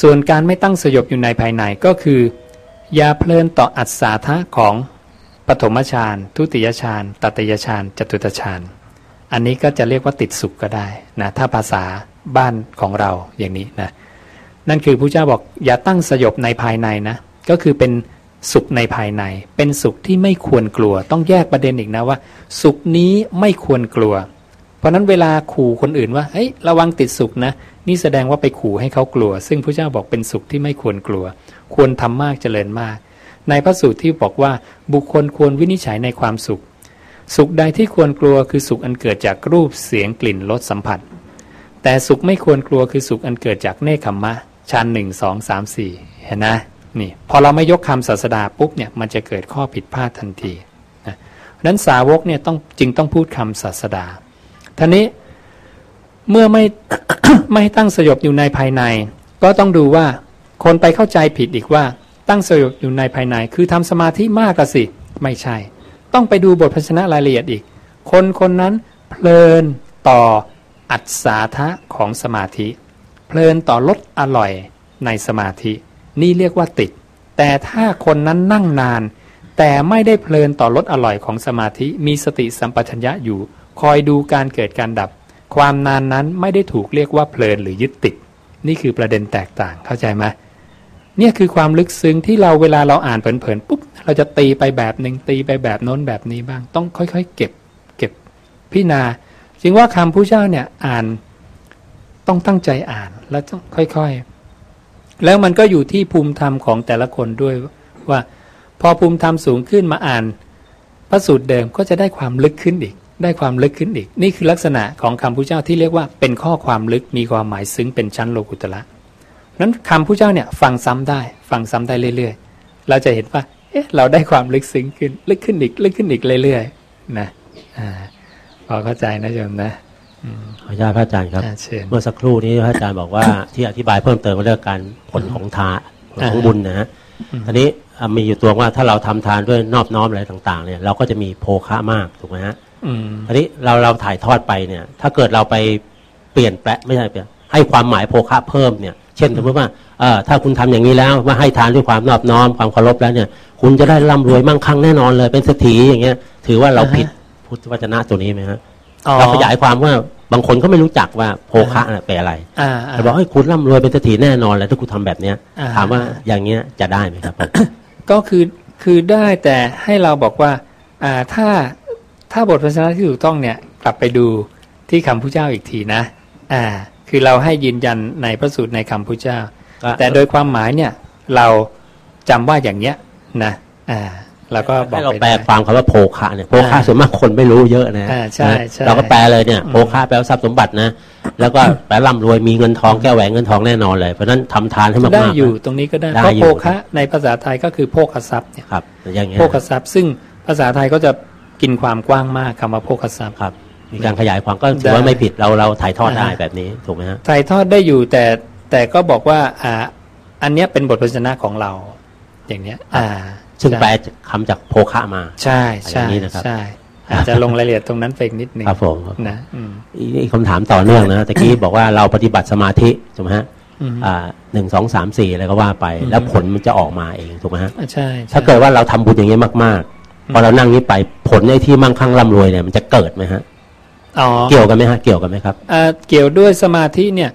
ส่วนการไม่ตั้งสยบอยู่ในภายในก็คือ อย่าเพลินต่ออัศาทะของปฐมฌานทุติยฌานตติยฌานจตุตฌานอันนี้ก็จะเรียกว่าติดสุขก็ได้นะถ้าภาษา บ้านของเราอย่างนี้นะนั่นคือพระเจ้าบอกอย่าตั้งสยบในภายในนะ ก็คือเป็นสุขในภายใน เป็นสุขที่ไม่ควรกลัว ต้องแยกประเด็นอีกนะว่า สุขนี้ไม่ควรกลัว เพราะนั้นเวลาขู่คนอื่นว่าเฮ้ยระวังติดสุขนะ นี่แสดงว่าไปขู่ให้เขากลัว ซึ่งพระเจ้าบอกเป็นสุขที่ไม่ควรกลัว ควรทำมากเจริญมาก ในพระสูตรที่บอกว่าบุคคลควรวินิจฉัยในความสุข สุขใดที่ควรกลัวคือสุขอันเกิดจากรูปเสียงกลิ่นรสสัมผัส แต่สุขไม่ควรกลัวคือสุขอันเกิดจากเนคขมมะชั้นหนึ่งสองสามสี่เห็นนะนี่พอเราไม่ยกคำศาสดาปุ๊บเนี่ยมันจะเกิดข้อผิดพลาดทันทีนะนั้นสาวกเนี่ยต้องจึงต้องพูดคำศาสดาท่านี้เมื่อไม่ ไม่ตั้งสยบอยู่ในภายใน ก็ต้องดูว่าคนไปเข้าใจผิดอีกว่า ตั้งสยบอยู่ในภายใน คือทำสมาธิมากกสิ ไม่ใช่ ต้องไปดูบทพัชนะรายละเอียดอีก คนคนนั้นเพลินต่อ อัศาทะของสมาธิ เพลินต่อรสอร่อยในสมาธิ นี่เรียกว่าติด แต่ถ้าคนนั้นนั่งนาน แต่ไม่ได้เพลินต่อรสอร่อยของสมาธิ มีสติสัมปชัญญะอยู่ คอยดูการเกิดการดับ ความนานนั้นไม่ได้ถูกเรียกว่าเพลินหรือยึดติด นี่คือประเด็นแตกต่างเข้าใจไหมเนี่ยคือความลึกซึ้งที่เราเวลาเราอ่านเผินๆปุ๊บเราจะตีไปแบบหนึ่งตีไปแบบโน้นแบบนี้บ้าง ต้องค่อยๆ เก็บ เก็บพิจารณา จึงว่าคำผู้เจ้าเนี่ยอ่านต้องตั้งใจอ่านแล้วต้องค่อยๆ แล้วมันก็อยู่ที่ภูมิธรรมของแต่ละคนด้วยว่า พอภูมิธรรมสูงขึ้นมาอ่านพระสูตรเดิมก็จะได้ความลึกขึ้นอีก ได้ความลึกขึ้นอีก นี่คือลักษณะของคำพุทธเจ้าที่เรียกว่าเป็นข้อความลึกมีความหมายซึ้งเป็นชั้นโลกุตละนั้นคำพุทธเจ้าเนี่ยฟังซ้ำได้ ฟังซ้ำได้เรื่อยๆ เราจะเห็นว่าเอ๊ะเราได้ความลึกซึ้งขึ้น ลึกขึ้นอีกลึกขึ้นอีกเรื่อยๆนะอ่า พอเข้าใจนะโยมนะขออนุญาตพระอาจารย์ครับ เมื่อสักครู่นี้พระอาจารย์บอกว่าที่อธิบายเพิ่มเติมเรื่องการผลของทานผลของบุญนะฮะอันนี้มีอยู่ตัวว่าถ้าเราทำทานด้วยนอบน้อมอะไรต่าง ๆ เนี่ย เราก็จะมีโภคะมากถูกไหมฮะอันนี้เราเราถ่ายทอดไปเนี่ย ถ้าเกิดเราไปเปลี่ยนแปลไม่ใช่เปลี่ยนให้ความหมายโภคะเพิ่มเนี่ย เช่นสมมติว่าเออถ้าคุณทำอย่างนี้แล้วว่าให้ทานด้วยความนอบน้อมความเคารพแล้วเนี่ย คุณจะได้ร่ำรวยมั่งคั่งแน่นอนเลยเป็นเศรษฐีอย่างเงี้ย ถือว่าเราผิด พุทธวจนะตัวนี้ไหมฮะเราขยายความว่าบางคนก็ไม่รู้จักว่าโภคะเป็นอะไรแต่บอกให้คุณร่ำรวยเป็นเศรษฐีแน่นอนเลยถ้าคุณทาแบบเนี้ยถามว่าอย่างเงี้ยจะได้ไหมครับ ก็คือคือได้แต่ให้เราบอกว่าอ่าถ้าถ้าบทพระชนะที่ถูกต้องเนี่ยกลับไปดูที่คำพุทธเจ้าอีกทีนะ อ่า คือเราให้ยืนยันในพระสูตรในคำพุทธเจ้า แต่โดยความหมายเนี่ยเราจำว่าอย่างเนี้ยนะ อ่า เราก็บอกเราแปลความคำว่าโภคะเนี่ยโภคะส่วนมากคนไม่รู้เยอะนะใช่ใช่เราก็แปลเลยเนี่ยโภคะแปลว่าทรัพย์สมบัตินะ แล้วก็แปลร่ำรวยมีเงินทองแก้วแหวนเงินทองแน่นอนเลย เพราะนั้นทำทานให้มากๆได้อยู่ตรงนี้ก็ได้เพราะโภคะในภาษาไทยก็คือโภคทรัพย์เนี่ยครับอย่างเงี้ยโภคทรัพย์ ซึ่งภาษาไทยก็จะกินความกว้างมากคำว่าโภคทรัพย์ครับ มีการขยายความก็ถือว่าไม่ผิดเราเราถ่ายทอดได้แบบนี้ถูกไหมฮะถ่ายทอดได้อยู่แต่แต่ก็บอกว่าอ่าอันนี้เป็นบทพยัญชนะของเราอย่างเนี้ยอ่า ซึ่งแปลคำจากโภคะมา ใช่ใช่ใช่อาจจะลงรายละเอียดตรงนั้นเพียงนิดนึงครับผมนะอีกคำถามต่อเนื่องนะตะกี้บอกว่าเราปฏิบัติสมาธิถูกไหมฮะอ่าหนึ่งสองสามสี่อะไรก็ว่าไป แล้วผลมันจะออกมาเองถูกไหมฮะใช่ถ้าเกิดว่าเราทำบุญอย่างนี้มากพอเรานั่งนี้ไปผลในที่มั่งคั่งร่ำรวยเนี่ยมันจะเกิดไหมฮะเกี่ยวกันไหมฮะเกี่ยวกันไหมครับเกี่ยวด้วยสมาธิเนี่ย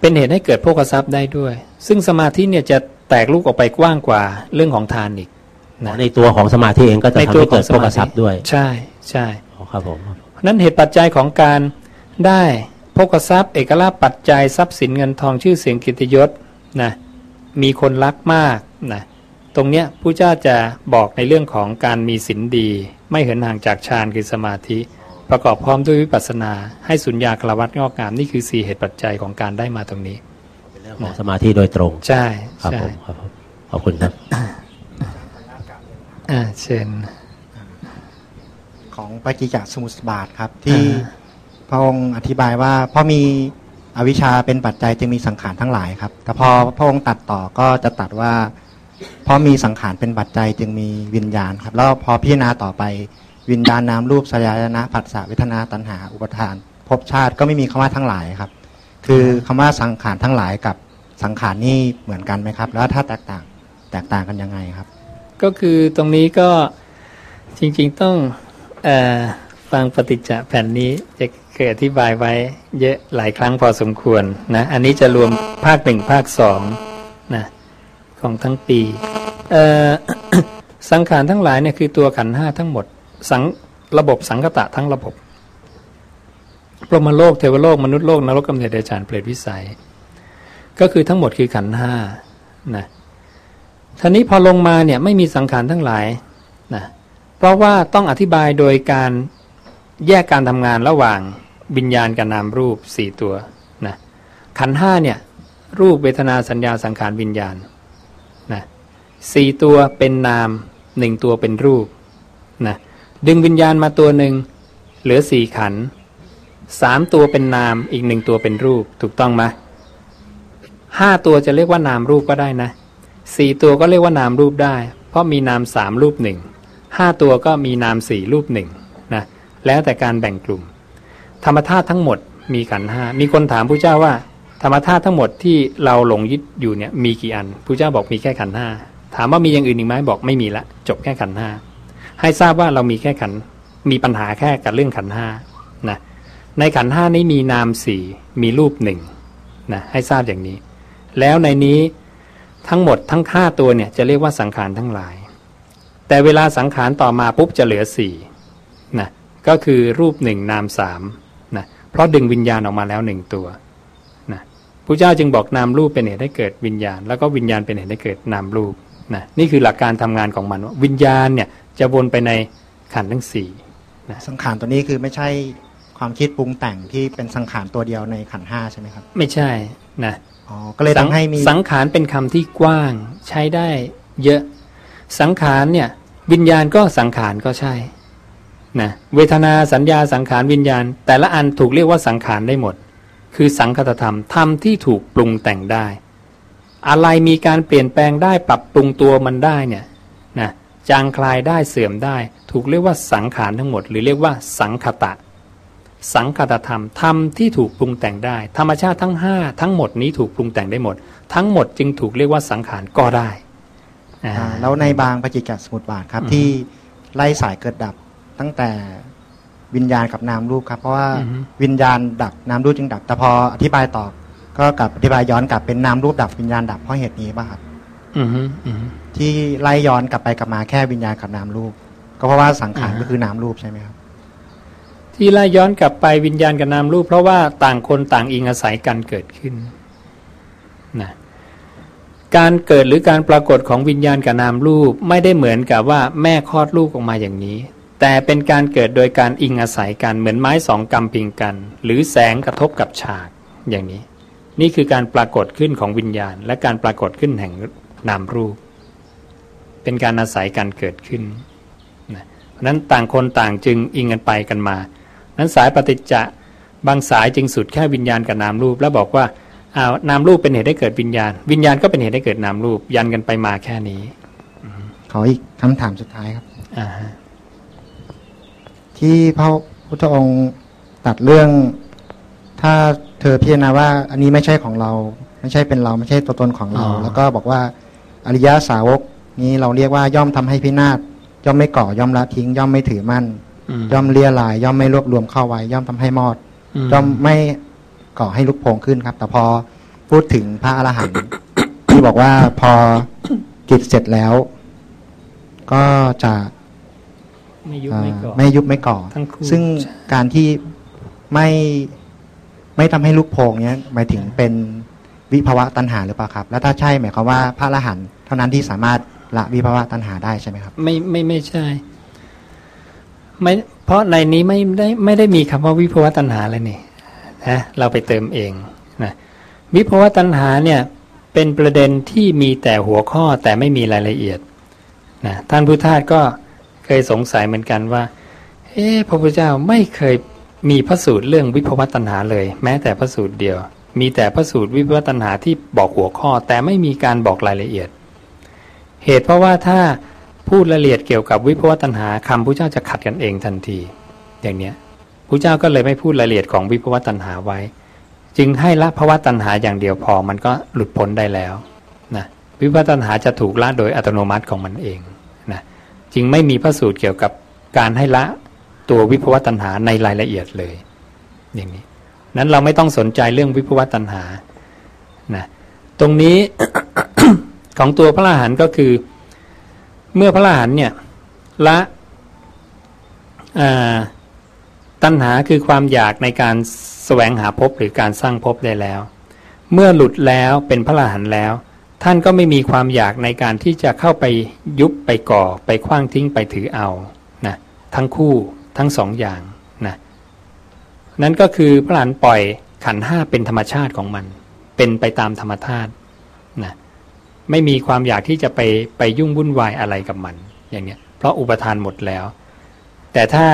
เป็นเหตุให้เกิดโภคทรัพย์ได้ด้วย ซึ่งสมาธิเนี่ยจะแตกลูกออกไปกว้างกว่าเรื่องของทานอีกนะ ในตัวของสมาธิเองก็จะทำให้เกิดโภคทรัพย์ด้วย ใช่ใช่ครับผมนั้นเหตุปัจจัยของการได้โภคทรัพย์ เอกลาภปัจจัยทรัพย์สินเงินทองชื่อเสียงกิตยศนะมีคนรักมากนะตรงเนี้ยผู้เจ้าจะบอกในเรื่องของการมีศีลดี ไม่เหินห่างจากฌานคือสมาธิ ประกอบพร้อมด้วยวิปัสสนา ให้สุญญาคลวัตงอกงามนี่คือสี่เหตุปัจจัยของการได้มาตรงนี้เป็นเรื่องของสมาธิโดยตรง ใช่ครับผมครับขอบคุณครับ อ่าเช่นของปกิจสมุสบาทครับ ที่พระองค์อธิบายว่าพราะมีอวิชชาเป็นปัจจัยจึงมีสังขารทั้งหลายครับ แต่พอพระองค์ตัดต่อก็จะตัดว่าเพราะมีสังขารเป็นปัจจัยจึงมีวิญญาณครับ แล้วพอพิจารณาต่อไปวิญญาณนามรูปสยายนะผัสสะเวทนาตัณหา อุปทานภพชาติก็ไม่มีคำว่าทั้งหลายครับ คือคำว่าสังขารทั้งหลายกับสังขารนี่เหมือนกันไหมครับ แล้วถ้าแตกต่างแตกต่างกันยังไงครับ ก็คือตรงนี้ก็จริง ๆต้องอฟังปฏิจจแผ่นนี้จะเคยอธิบายไว้เยอะหลายครั้งพอสมควรนะอันนี้จะรวมภาคหนึ่งภาคสองนะของทั้งปีสังขารทั้งหลายเนี่ยคือตัวขันห้าทั้งหมดสังระบบสังคตะทั้งระบบรหมโลกเทวโลกมนุษย์โลกนรกกำเนิดเดชานเปรตวิสัย ก็คือทั้งหมดคือขันห้านะ ท่านี้พอลงมาเนี่ยไม่มีสังขารทั้งหลายนะเพราะว่าต้องอธิบายโดยการแยกการทำงานระหว่างวิญญาณกับนามรูปสี่ตัวนะขันห้าเนี่ยรูปเวทนาสัญญาสังขารวิญญาณนะสี่ตัวเป็นนามหนึ่งตัวเป็นรูปนะดึงวิญญาณมาตัวหนึ่งเหลือสี่ขันสามตัวเป็นนามอีกหนึ่งตัวเป็นรูปถูกต้องไหมห้าตัวจะเรียกว่านามรูปก็ได้นะ สี่ตัวก็เรียกว่านามรูปได้ เพราะมีนามสามรูปหนึ่งห้าตัวก็มีนามสี่รูปหนึ่งนะแล้วแต่การแบ่งกลุ่ม ธรรมธาตุทั้งหมดมีขันห้ามีคนถามพระเจ้าว่า ธรรมธาตุทั้งหมดที่เราหลงยึดอยู่เนี่ยมีกี่อันพระเจ้าบอกมีแค่ขันห้าถามว่ามีอย่างอื่นอีกไหมบอกไม่มีละจบแค่ขันห้าให้ทราบว่าเรามีแค่ขันมีปัญหาแค่กับเรื่องขันห้านะในขันห้านี้มีนามสี่มีรูปหนึ่งนะให้ทราบอย่างนี้ แล้วในนี้ ทั้งหมดทั้งห้าตัวเนี่ยจะเรียกว่าสังขารทั้งหลาย แต่เวลาสังขารต่อมาปุ๊บจะเหลือสี่นะก็คือรูปหนึ่งนามสามนะเพราะดึงวิญญาณออกมาแล้วหนึ่งตัวนะพระเจ้าจึงบอกนามรูปเป็นเหตุให้เกิดวิญญาณ แล้วก็วิญญาณเป็นเหตุให้เกิดนามรูปนะนี่คือหลักการทำงานของมันว่าวิญญาณเนี่ยจะวนไปในขันธ์ทั้งสี่นะสังขารตัวนี้คือไม่ใช่ความคิดปรุงแต่งที่เป็นสังขารตัวเดียวในขันห้าใช่ไหมครับ ไม่ใช่นะอ๋อ ก็เลยทำให้มีสังขารเป็นคำที่กว้างใช้ได้เยอะสังขารเนี่ย วิญญาณก็สังขารก็ใช่นะเวทนาสัญญาสังขารวิญญาณ แต่ละอันถูกเรียกว่าสังขารได้หมด คือสังคตธรรมธรรมที่ถูกปรุงแต่งได้ อะไรมีการเปลี่ยนแปลงได้ปรับปรุงตัวมันได้เนี่ยนะจางคลายได้เสื่อมได้ ถูกเรียกว่าสังขารทั้งหมด หรือเรียกว่าสังคตะ สังคตธรรมธรรมที่ถูกปรุงแต่งได้ ธรรมชาติทั้งห้าทั้งหมดนี้ถูกปรุงแต่งได้หมด ทั้งหมดจึงถูกเรียกว่าสังขารก็ได้แล้วในบางปฏิจจสมุทบาทครับที่ไล่สายเกิดดับตั้งแต่วิญญาณกับนามรูปครับ เพราะว่าวิญญาณดับนามรูปจึงดับ แต่พออธิบายต่อก็กลับอธิบายย้อนกลับเป็นนามรูปดับวิญญาณดับเพราะเหตุนี้ป่ะครับที่ไล่ย้อนกลับไปกลับมาแค่วิญญาณกับนามรูป ก็เพราะว่าสังขารก็คือนามรูปใช่ไหมครับ ที่ไล่ย้อนกลับไปวิญญาณกับนามรูป เพราะว่าต่างคนต่างอิงอาศัยกันเกิดขึ้นนะการเกิดหรือการปรากฏของวิญญาณกับนามรูปไม่ได้เหมือนกับว่าแม่คลอดลูกออกมาอย่างนี้ แต่เป็นการเกิดโดยการอิงอาศัยกันเหมือนไม้สองกำพิงกัน หรือแสงกระทบกับฉากอย่างนี้ นี่คือการปรากฏขึ้นของวิญญาณ และการปรากฏขึ้นแห่งนามรูป เป็นการอาศัยการเกิดขึ้นนะเพราะนั้นต่างคนต่างจึงอิงกันไปกันมา นั้นสายปฏิจจะบางสายจึงสุดแค่วิญญาณกับนามรูป แล้วบอกว่าอ้าวนามรูปเป็นเหตุให้เกิดวิญญาณ วิญญาณก็เป็นเหตุให้เกิดนามรูป ยันกันไปมาแค่นี้ขออีกคำถามสุดท้ายครับอ่าที่พระพุทธองค์ตัดเรื่อง ถ้าเธอพิจารณาว่า อันนี้ไม่ใช่ของเรา ไม่ใช่เป็นเราไม่ใช่ตัวตนของเรา แล้วก็บอกว่าอริยสาวกนี้เราเรียกว่าย่อมทำให้พินาศย่อมไม่ก่อย่อมละทิ้ง ย่อมไม่ถือมั่น ย่อมเลียลาย ย่อมไม่รวบรวมเข้าไว้ ย่อมทำให้มอด ย่อมไม่ก่อให้ลุกโผงขึ้นครับ แต่พอพูดถึงพระอรหันต์ที่บอกว่าพอกิจเสร็จแล้ว ก็จะไม่ยุบไม่ก่อไม่ยุบไม่ก่อ ซึ่งการที่ไม่ไม่ทำให้ลูกโพงเนี้ยหมายถึงเป็นวิภาวะตัณหาหรือเปล่าครับ แล้วถ้าใช่หมายความว่าพระอรหันต์เท่านั้นที่สามารถละวิภาวะตัณหาได้ใช่ไหมครับ ไม่ไม่ไม่ใช่ ไม่เพราะในนี้ไม่ได้ไม่ได้มีคำว่าวิภวตัณหาเลยนี่นะเราไปเติมเองนะวิภวตัณหาเนี่ยเป็นประเด็นที่มีแต่หัวข้อแต่ไม่มีรายละเอียดนะท่านพุทธทาสก็เคยสงสัยเหมือนกันว่า เอ๊พระพุทธเจ้าไม่เคยมีพระสูตรเรื่องวิภวตัณหาเลย แม้แต่พระสูตรเดียว มีแต่พระสูตรวิภวตัณหาที่บอกหัวข้อแต่ไม่มีการบอกรายละเอียด เหตุเพราะว่าถ้า พูดละเอียดเกี่ยวกับวิภวตัณหาคำพระเจ้าจะขัดกันเองทันที อย่างเนี้ยพระเจ้าก็เลยไม่พูดละเอียดของวิภวตัณหาไว้ จึงให้ละภวตัณหาอย่างเดียวพอมันก็หลุดพ้นได้แล้วนะวิภวตัณหาจะถูกละโดยอัตโนมัติของมันเองนะจึงไม่มีพระสูตรเกี่ยวกับการให้ละตัววิภวตัณหาในรายละเอียดเลย อย่างนี้ นั้นเราไม่ต้องสนใจเรื่องวิภวตัณหานะตรงนี้ของตัวพระอรหันต์ก็คือ เมื่อพระอรหันต์เนี่ยละตัณหาคือความอยากในการแสวงหาภพหรือการสร้างภพได้แล้ว เมื่อหลุดแล้วเป็นพระอรหันต์แล้ว ท่านก็ไม่มีความอยากในการที่จะเข้าไปยุบไปก่อ ไปคว้างทิ้งไปถือเอานะทั้งคู่ทั้งสองอย่างนะนั่นก็คือพระอรหันต์ปล่อยขันห้าเป็นธรรมชาติของมัน เป็นไปตามธรรมชาติ ไม่มีความอยากที่จะไปไปยุ่งวุ่นวายอะไรกับมัน อย่างเนี้ยเพราะอุปทานหมดแล้ว แต่ถ้า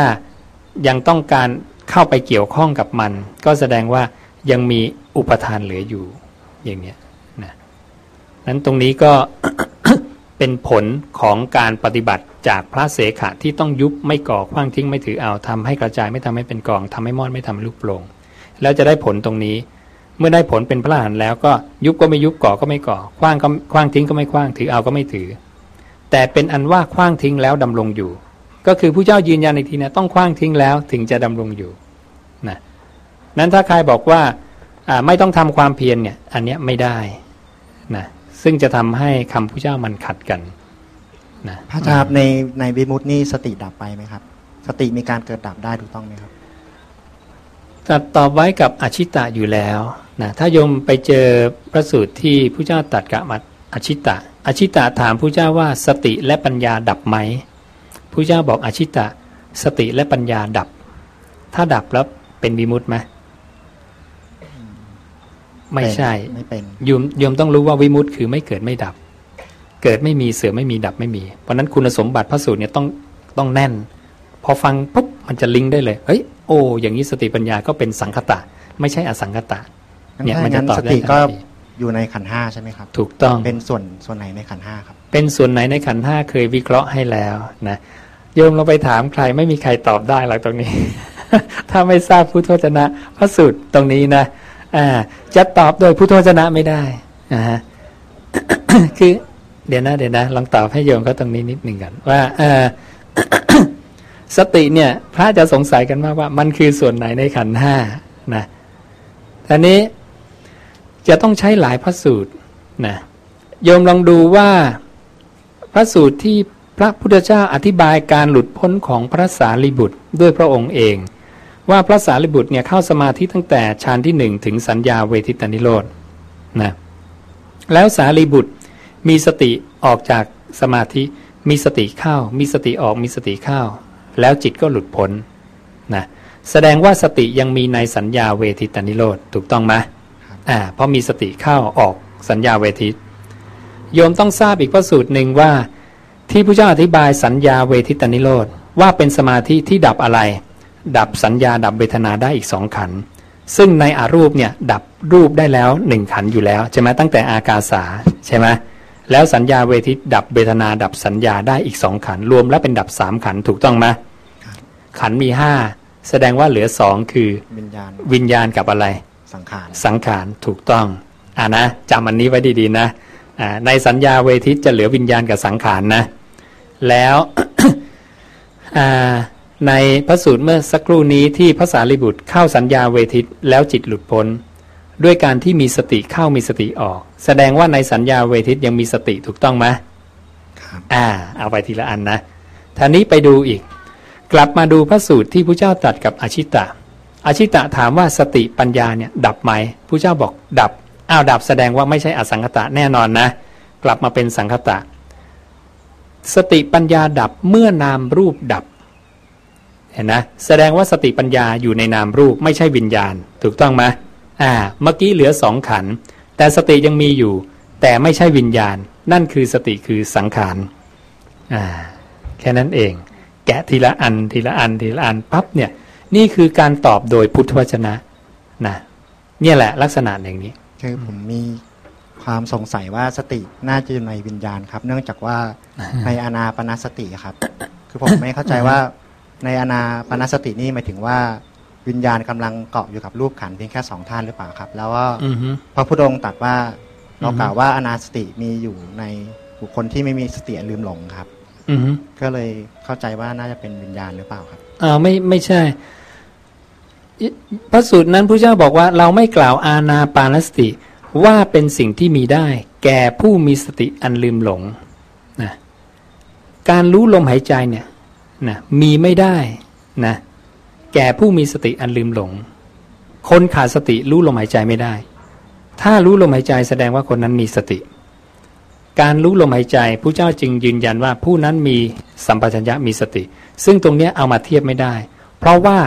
ยังต้องการเข้าไปเกี่ยวข้องกับมัน ก็แสดงว่ายังมีอุปทานเหลืออยู่ อย่างเนี้ยนะนั้นตรงนี้ก็เป็นผลของการปฏิบัติจากพระเสขะที่ต้องยุบไม่ก่อคว้างทิ้งไม่ถือเอาทำให้กระจายไม่ทำให้เป็นกองทำให้มอดไม่ทำให้ลูกโปร่งแล้วจะได้ผลตรงนี้ เมื่อได้ผลเป็นพระอรหันต์แล้วก็ยุบก็ไม่ยุบก่อก็ไม่ก่อคว้างก็คว้างทิ้งก็ไม่คว้างถือเอาก็ไม่ถือ แต่เป็นอันว่าคว้างทิ้งแล้วดำรงอยู่ ก็คือผู้เจ้ายืนยันในทีนี้ต้องคว้างทิ้งแล้วถึงจะดำรงอยู่นะนั้นถ้าใครบอกว่าไม่ต้องทำความเพียรเนี่ยอันนี้ไม่ได้นะซึ่งจะทำให้คำผู้เจ้ามันขัดกันนะพระอาจารย์ในในวิมุตตินี่สติดับไปไหมครับ สติมีการเกิดดับได้ถูกต้องไหมครับตัดตอบไว้กับอชิตะอยู่แล้ว นะถ้าโยมไปเจอพระสูตรที่ผู้เจ้าตัดกับอชิตะอชิตะถามผู้เจ้าว่าสติและปัญญาดับไหมผู้เจ้าบอกอชิตะ สติและปัญญาดับ ถ้าดับแล้วเป็นวิมุตต์ไหมไม่ใช่ไม่เป็นโยมโยมต้องรู้ว่าวิมุตต์คือไม่เกิดไม่ดับ เกิดไม่มีเสือไม่มีดับไม่มี เพราะนั้นคุณสมบัติพระสูตรเนี่ยต้องต้องแน่น พอฟังปุ๊บมันจะลิงก์ได้เลยเฮ้ยโอ้อย่างนี้สติปัญญาก็เป็นสังคตะ ไม่ใช่อสังคตะ เนี่ยมันจะตอบได้ก็อยู่ในขันห้าใช่ไหมครับ ถูกต้องเป็นส่วนส่วนไหนในขันห้าครับ เป็นส่วนไหนในขันห้าเคยวิเคราะห์ให้แล้วนะโยมเราไปถามใครไม่มีใครตอบได้หรอกตรงนี้ ถ้าไม่ทราบพุทธวจนะพระสูตรตรงนี้นะอ่าจะตอบโดยพุทธวจนะไม่ได้นะฮะคือเดี๋ยวนะเดี๋ยวนะลองตอบให้โยมเขาตรงนี้นิดหนึ่งกันว่าเออสติเนี่ย พระจะสงสัยกันมากว่า มันคือส่วนไหนในขันห้านะทีนี้ จะต้องใช้หลายพระสูตรนะโยมลองดูว่าพระสูตรที่พระพุทธเจ้าอธิบายการหลุดพ้นของพระสารีบุตรด้วยพระองค์เอง ว่าพระสารีบุตรเนี่ยเข้าสมาธิตั้งแต่ฌานที่หนึ่งถึงสัญญาเวทิตานิโรธนะแล้วสารีบุตรมีสติออกจากสมาธิมีสติเข้า มีสติออกมีสติเข้า แล้วจิตก็หลุดพ้นนะแสดงว่าสติยังมีในสัญญาเวทิตานิโรธถูกต้องไหม อ่าเพราะมีสติเข้าออกสัญญาเวทิตโยมต้องทราบอีกพระสูตรหนึ่งว่า ที่พระเจ้าอธิบายสัญญาเวทิตานิโรธว่าเป็นสมาธิที่ดับอะไร ดับสัญญาดับเวทนาได้อีกสองขัน ซึ่งในอารูปเนี่ยดับรูปได้แล้วหนึ่งขันอยู่แล้วใช่ไหมตั้งแต่อากาสาใช่ไหมแล้วสัญญาเวทิตดับเวทนาดับสัญญาได้อีกสองขันรวมแล้วเป็นดับสามขันถูกต้องไหมขันมีห้าแสดงว่าเหลือสองคือวิญญาณวิญญาณกับอะไร สังขาร สังขารถูกต้องอ่านะจำอันนี้ไว้ดีๆนะอ่าในสัญญาเวทิตจะเหลือวิญญาณกับสังขารนะ แล้วอ่าในพระสูตรเมื่อสักครู่นี้ที่พระสารีบุตรเข้าสัญญาเวทิตแล้วจิตหลุดพ้น ด้วยการที่มีสติเข้ามีสติออก แสดงว่าในสัญญาเวทิตยังมีสติถูกต้องไหมครับอ่า เอาไปทีละอันนะท่านี้ไปดูอีก กลับมาดูพระสูตรที่พระเจ้าตรัสกับอาชิตะ อาชิตะถามว่าสติปัญญาเนี่ยดับไหมพระเจ้าบอกดับ อ้าวดับแสดงว่าไม่ใช่อสังคตะแน่นอนนะ กลับมาเป็นสังคตะ สติปัญญาดับเมื่อนามรูปดับ เห็นนะแสดงว่าสติปัญญาอยู่ในนามรูปไม่ใช่วิญญาณ ถูกต้องไหมอ่า เมื่อกี้เหลือสองขัน แต่สติยังมีอยู่ แต่ไม่ใช่วิญญาณ นั่นคือสติคือสังขาร อ่า แค่นั้นเอง แกะทีละอันทีละอันทีละอันปั๊บเนี่ย นี่คือการตอบโดยพุทธวจนะนะเนี่ยแหละลักษณะอย่างนี้ คือผมมีความสงสัยว่าสติน่าจะอยู่ในวิญญาณครับ เนื่องจากว่าในอนาปนาสติครับ คือผมไม่เข้าใจว่าในอนาปนาสตินี่หมายถึงว่าวิญญาณกำลังเกาะอยู่กับรูปขันเพียงแค่สองท่านหรือเปล่าครับ แล้วว่าพระพุทธองค์ตรัสว่าเรากล่าวว่าอนาสติมีอยู่ในบุคคลที่ไม่มีสติลืมหลงครับก็เลยเข้าใจว่าน่าจะเป็นวิญญาณหรือเปล่าครับอ่าไม่ไม่ใช่ พระสูตรนั้นพระเจ้าบอกว่าเราไม่กล่าวอาณาปานสติ ว่าเป็นสิ่งที่มีได้ แก่ผู้มีสติอันลืมหลงนะการรู้ลมหายใจเนี่ยนะมีไม่ได้นะแก่ผู้มีสติอันลืมหลง คนขาดสติรู้ลมหายใจไม่ได้ ถ้ารู้ลมหายใจแสดงว่าคนนั้นมีสติ การรู้ลมหายใจผู้เจ้าจึงยืนยันว่าผู้นั้นมีสัมปชัญญะมีสติ ซึ่งตรงนี้เอามาเทียบไม่ได้ เพราะว่า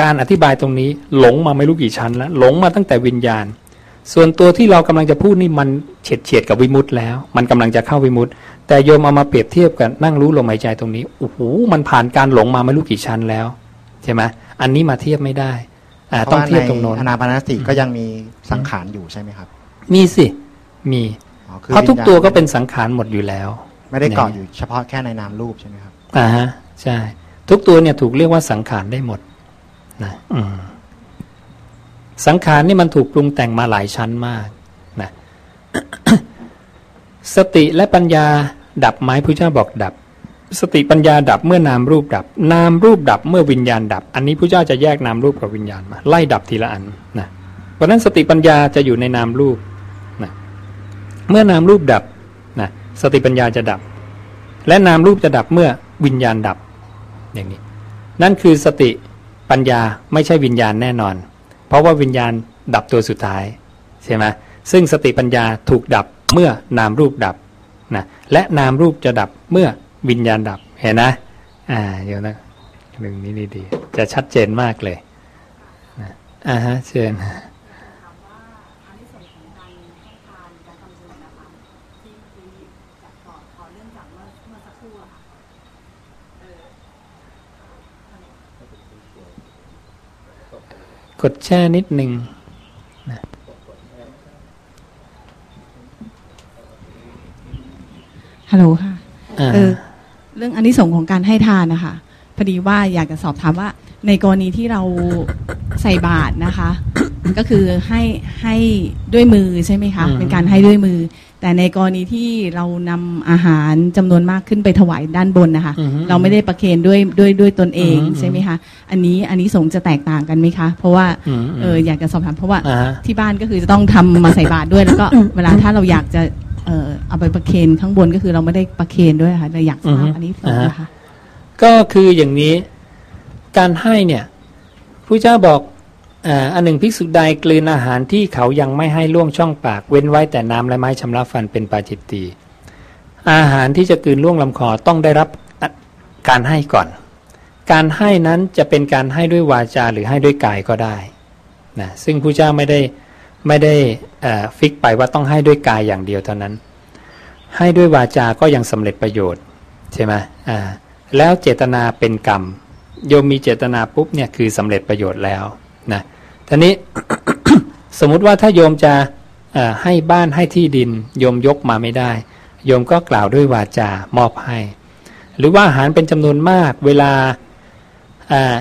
การอธิบายตรงนี้หลงมาไม่รู้กี่ชั้นแล้วหลงมาตั้งแต่วิญญาณ ส่วนตัวที่เรากำลังจะพูดนี่มันเฉียดเฉียดกับวิมุตต์แล้ว มันกำลังจะเข้าวิมุตต์แต่โยมเอามาเปรียบเทียบกันนั่งรู้ลมหายใจตรงนี้โอ้โหมันผ่านการหลงมาไม่รู้กี่ชั้นแล้วใช่ไหมอันนี้มาเทียบไม่ได้อ่าต้องเทียบตรงโน้นอนาปานสติก็ยังมีสังขารอยู่ใช่ไหมครับ มีสิมีเพราะทุกตัวก็เป็นสังขารหมดอยู่แล้ว ไม่ได้เกาะอยู่เฉพาะแค่ในนามรูปใช่ไหมครับอ่าฮะใช่ ทุกตัวเนี่ยถูกเรียกว่าสังขารได้หมด นะอืมสังขารนี่มันถูกปรุงแต่งมาหลายชั้นมากนะสติและปัญญาดับไหมพระเจ้าบอกดับ สติปัญญาดับเมื่อนามรูปดับ นามรูปดับเมื่อวิญญาณดับ อันนี้พระเจ้าจะแยกนามรูปกับวิญญาณมา ไล่ดับทีละอันนะเพราะนั้นสติปัญญาจะอยู่ในนามรูปนะเมื่อนามรูปดับนะสติปัญญาจะดับ และนามรูปจะดับเมื่อวิญญาณดับอย่างนี้ นั่นคือสติ ปัญญาไม่ใช่วิญญาณแน่นอน เพราะว่าวิญญาณดับตัวสุดท้ายใช่ไหมซึ่งสติปัญญาถูกดับเมื่อนามรูปดับนะและนามรูปจะดับเมื่อวิญญาณดับเห็นนะอ่าเดี๋ยวนะหนึ่งนี้ดีจะชัดเจนมากเลยนะอ่าฮะเชิญ กดแช่นิดหนึ่งฮัลโหลค่ะเออเรื่องอันนี้ส่งของการให้ทานนะคะพอดีว่าอยากจะสอบถามว่า ในกรณีที่เราใส่บาตรนะคะ ก็คือให้ให้ด้วยมือใช่ไหมคะ เป็นการให้ด้วยมือ แต่ในกรณีที่เรานำอาหารจำนวนมากขึ้นไปถวายด้านบนนะคะเราไม่ได้ประเคนด้วยด้วยด้วยตนเองใช่ไหมคะอันนี้อันนี้สงจะแตกต่างกันไหมคะ เพราะว่าเอออยากจะสอบถามเพราะว่าที่บ้านก็คือจะต้องทำมาใส่บาตรด้วยแล้วก็ เวลาถ้าเราอยากจะเออเอาไปประเคนข้างบนก็คือเราไม่ได้ประเคนด้วยค่ะเราอยากทราบอันนี้นะคะก็คืออย่างนี้การให้เนี่ยผู้เจ้าบอก อันหนึ่งภิกษุใดกลืนอาหารที่เขายังไม่ให้ล่วงช่องปากเว้นไว้แต่น้ำและไม้ชำระฟันเป็นปาจิตตีอาหารที่จะกลืนล่วงลำคอต้องได้รับการให้ก่อน การให้นั้นจะเป็นการให้ด้วยวาจาหรือให้ด้วยกายก็ได้นะซึ่งผู้เจ้าไม่ได้ไม่ได้ฟิกไปว่าต้องให้ด้วยกายอย่างเดียวเท่านั้น ให้ด้วยวาจาก็ยังสำเร็จประโยชน์ใช่ไหมอ่าแล้วเจตนาเป็นกรรมโยมมีเจตนาปุ๊บเนี่ยคือสำเร็จประโยชน์แล้ว นะทีนี้สมมุติว่าถ้าโยมจะให้บ้านให้ที่ดิน โยมยกมาไม่ได้ โยมก็กล่าวด้วยวาจามอบให้ หรือว่าอาหารเป็นจำนวนมากเวลา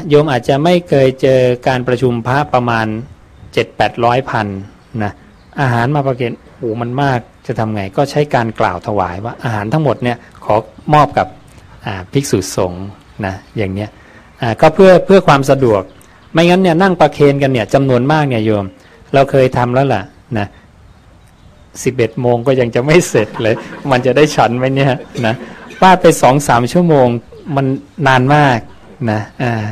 โยมอาจจะไม่เคยเจอการประชุมพระประมาณเจ็ดแปดร้อยพันนะอาหารมาประเคนโอ้มันมากจะทำไงก็ใช้การกล่าวถวายว่าอาหารทั้งหมดเนี่ยขอมอบกับภิกษุสงฆ์นะอย่างเนี้ยก็เพื่อเพื่อความสะดวก ไม่งั้นเนี่ยนั่งประเคนกันเนี่ยจำนวนมากเนี่ยโยม เราเคยทำแล้วล่ะนะสิบเอ็ดโมงก็ยังจะไม่เสร็จเลย มันจะได้ฉันไหมเนี่ยนะวาดไปสองสามชั่วโมงมันนานมากนะอ่า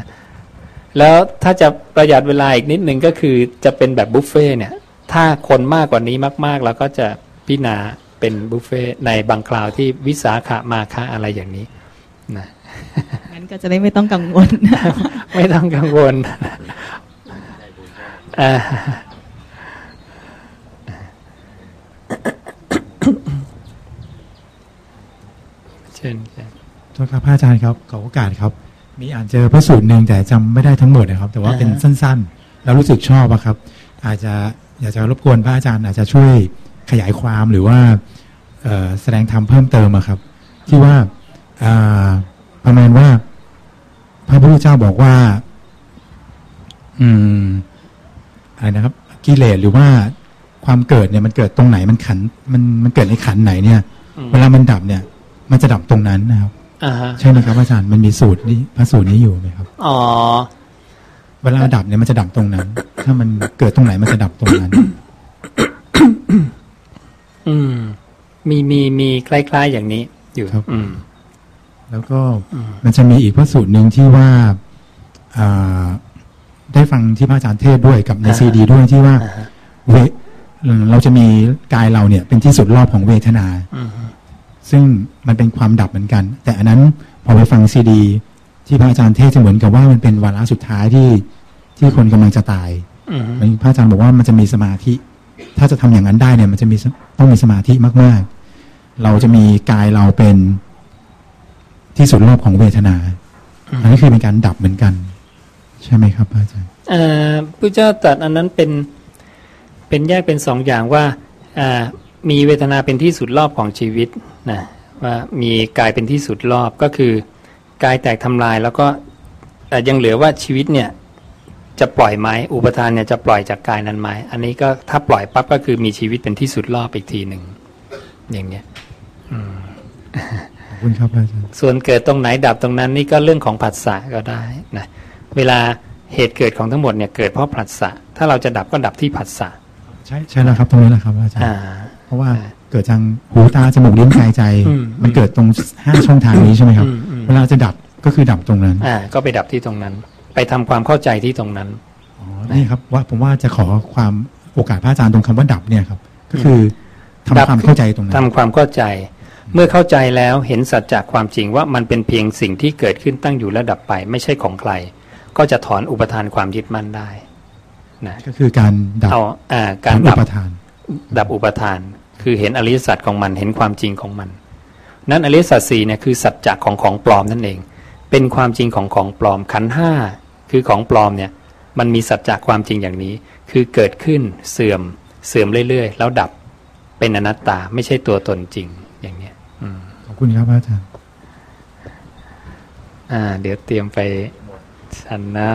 แล้วถ้าจะประหยัดเวลาอีกนิดหนึ่งก็คือจะเป็นแบบบุฟเฟ่เนี่ย ถ้าคนมากกว่านี้มากๆเราก็จะพิจารณาเป็นบุฟเฟ่ในบางคราวที่วิสาขามาค่าอะไรอย่างนี้นะ ก็จะได้ไม่ต้องกังวล ไม่ต้องกังวลเช่นโทษครับพระอาจารย์ครับขอโอกาสครับ มีอ่านเจอพระสูตรหนึ่งแต่จำไม่ได้ทั้งหมดนะครับ แต่ว่าเป็นสั้นๆ แล้วรู้สึกชอบอะครับ อาจจะอยากจะรบกวนพระอาจารย์ อาจจะช่วยขยายความหรือว่าแสดงธรรมเพิ่มเติมอะครับ ที่ว่าประมาณว่า พระพุทธเจ้าบอกว่า อืมอะไรนะครับ กิเลสหรือว่าความเกิดเนี่ยมันเกิดตรงไหนมันขัน มันมันเกิดในขันไหนเนี่ย เวลามันดับเนี่ย มันจะดับตรงนั้นนะครับใช่ไหมครับอาจารย์มันมีสูตรนี้พระสูตรนี้อยู่ไหมครับอ๋อเวลาดับเนี่ยมันจะดับตรงนั้น ถ้ามันเกิดตรงไหนมันจะดับตรงนั้น อืม มีมีมีคล้ายๆอย่างนี้อยู่ครับ อืม แล้วก็มันจะมีอีกพระสูตรหนึ่งที่ว่าได้ฟังที่พระอาจารย์เทศด้วยกับในซีดีด้วยที่ว่าเวเราจะมีกายเราเนี่ย เป็นที่สุดรอบของเวทนาซึ่งมันเป็นความดับเหมือนกัน แต่อันนั้นพอไปฟังซีดี ที่พระอาจารย์เทศจะเหมือนกับว่ามันเป็นวาระสุดท้ายที่ที่คนกำลังจะตายพระอาจารย์บอกว่ามันจะมีสมาธิ ถ้าจะทำอย่างนั้นได้เนี่ย มันจะมีต้องมีสมาธิมากๆ เราจะมีกายเราเป็น ที่สุดรอบของเวทนา อันนี้คือเป็นการดับเหมือนกัน ใช่ไหมครับอาจารย์พระเจ้าตรัสอันนั้นเป็นเป็นแยกเป็นสองอย่างว่ามีเวทนาเป็นที่สุดรอบของชีวิตนะว่ามีกายเป็นที่สุดรอบก็คือกายแตกทำลายแล้วก็ยังเหลือว่าชีวิตเนี่ยจะปล่อยไหมอุปทานเนี่ยจะปล่อยจากกายนั้นไหมอันนี้ก็ถ้าปล่อยปั๊บก็คือมีชีวิตเป็นที่สุดรอบอีกทีหนึ่งอย่างเงี้ยขอบ คุณครับอาจารย์ส่วนเกิดตรงไหนดับตรงนั้นนี่ก็เรื่องของผัสสะก็ได้นะเวลาเหตุเกิดของทั้งหมดเนี่ยเกิดเพราะผัสสะถ้าเราจะดับก็ดับที่ผัสสะใช่ใช่แล้วครับตรงนี้แหละครับอาจารย์เพราะว่าเกิดทางหูตาจมูกลิ้นกายใจ มันเกิดตรงห้าช่องทางนี้ใช่ไหมครับ เวลาจะดับก็คือดับตรงนั้นอ่าก็ไปดับที่ตรงนั้น ไปทำความเข้าใจที่ตรงนั้นอ๋อนี่ครับว่าผมว่าจะขอความโอกาสพระอาจารย์ตรงคำว่าดับเนี่ยครับ ก็คือทำความเข้าใจตรงนั้นทำความเข้าใจ เมื่อเข้าใจแล้วเห็นสัจจะความจริงว่ามันเป็นเพียงสิ่งที่เกิดขึ้นตั้งอยู่และดับไปไม่ใช่ของใคร ก็จะถอนอุปทานความยึดมั่นได้นะก็คือการดับเอาอ่าการดับอุปทาน ดับอุปทาน คือเห็นอริยสัจของมันเห็นความจริงของมัน นั้นอริยสัจสี่เนี่ยคือสัจจะของของปลอมนั่นเอง เป็นความจริงของของปลอมขันห้าคือของปลอมเนี่ยมันมีสัจจะความจริงอย่างนี้ คือเกิดขึ้นเสื่อมเสื่อมเรื่อยๆ แล้วดับเป็นอนัตตาไม่ใช่ตัวตนจริงอย่างเนี้ยขอบ คุณครับอาจารย์ อ่า เดี๋ยวเตรียมไปสันนะ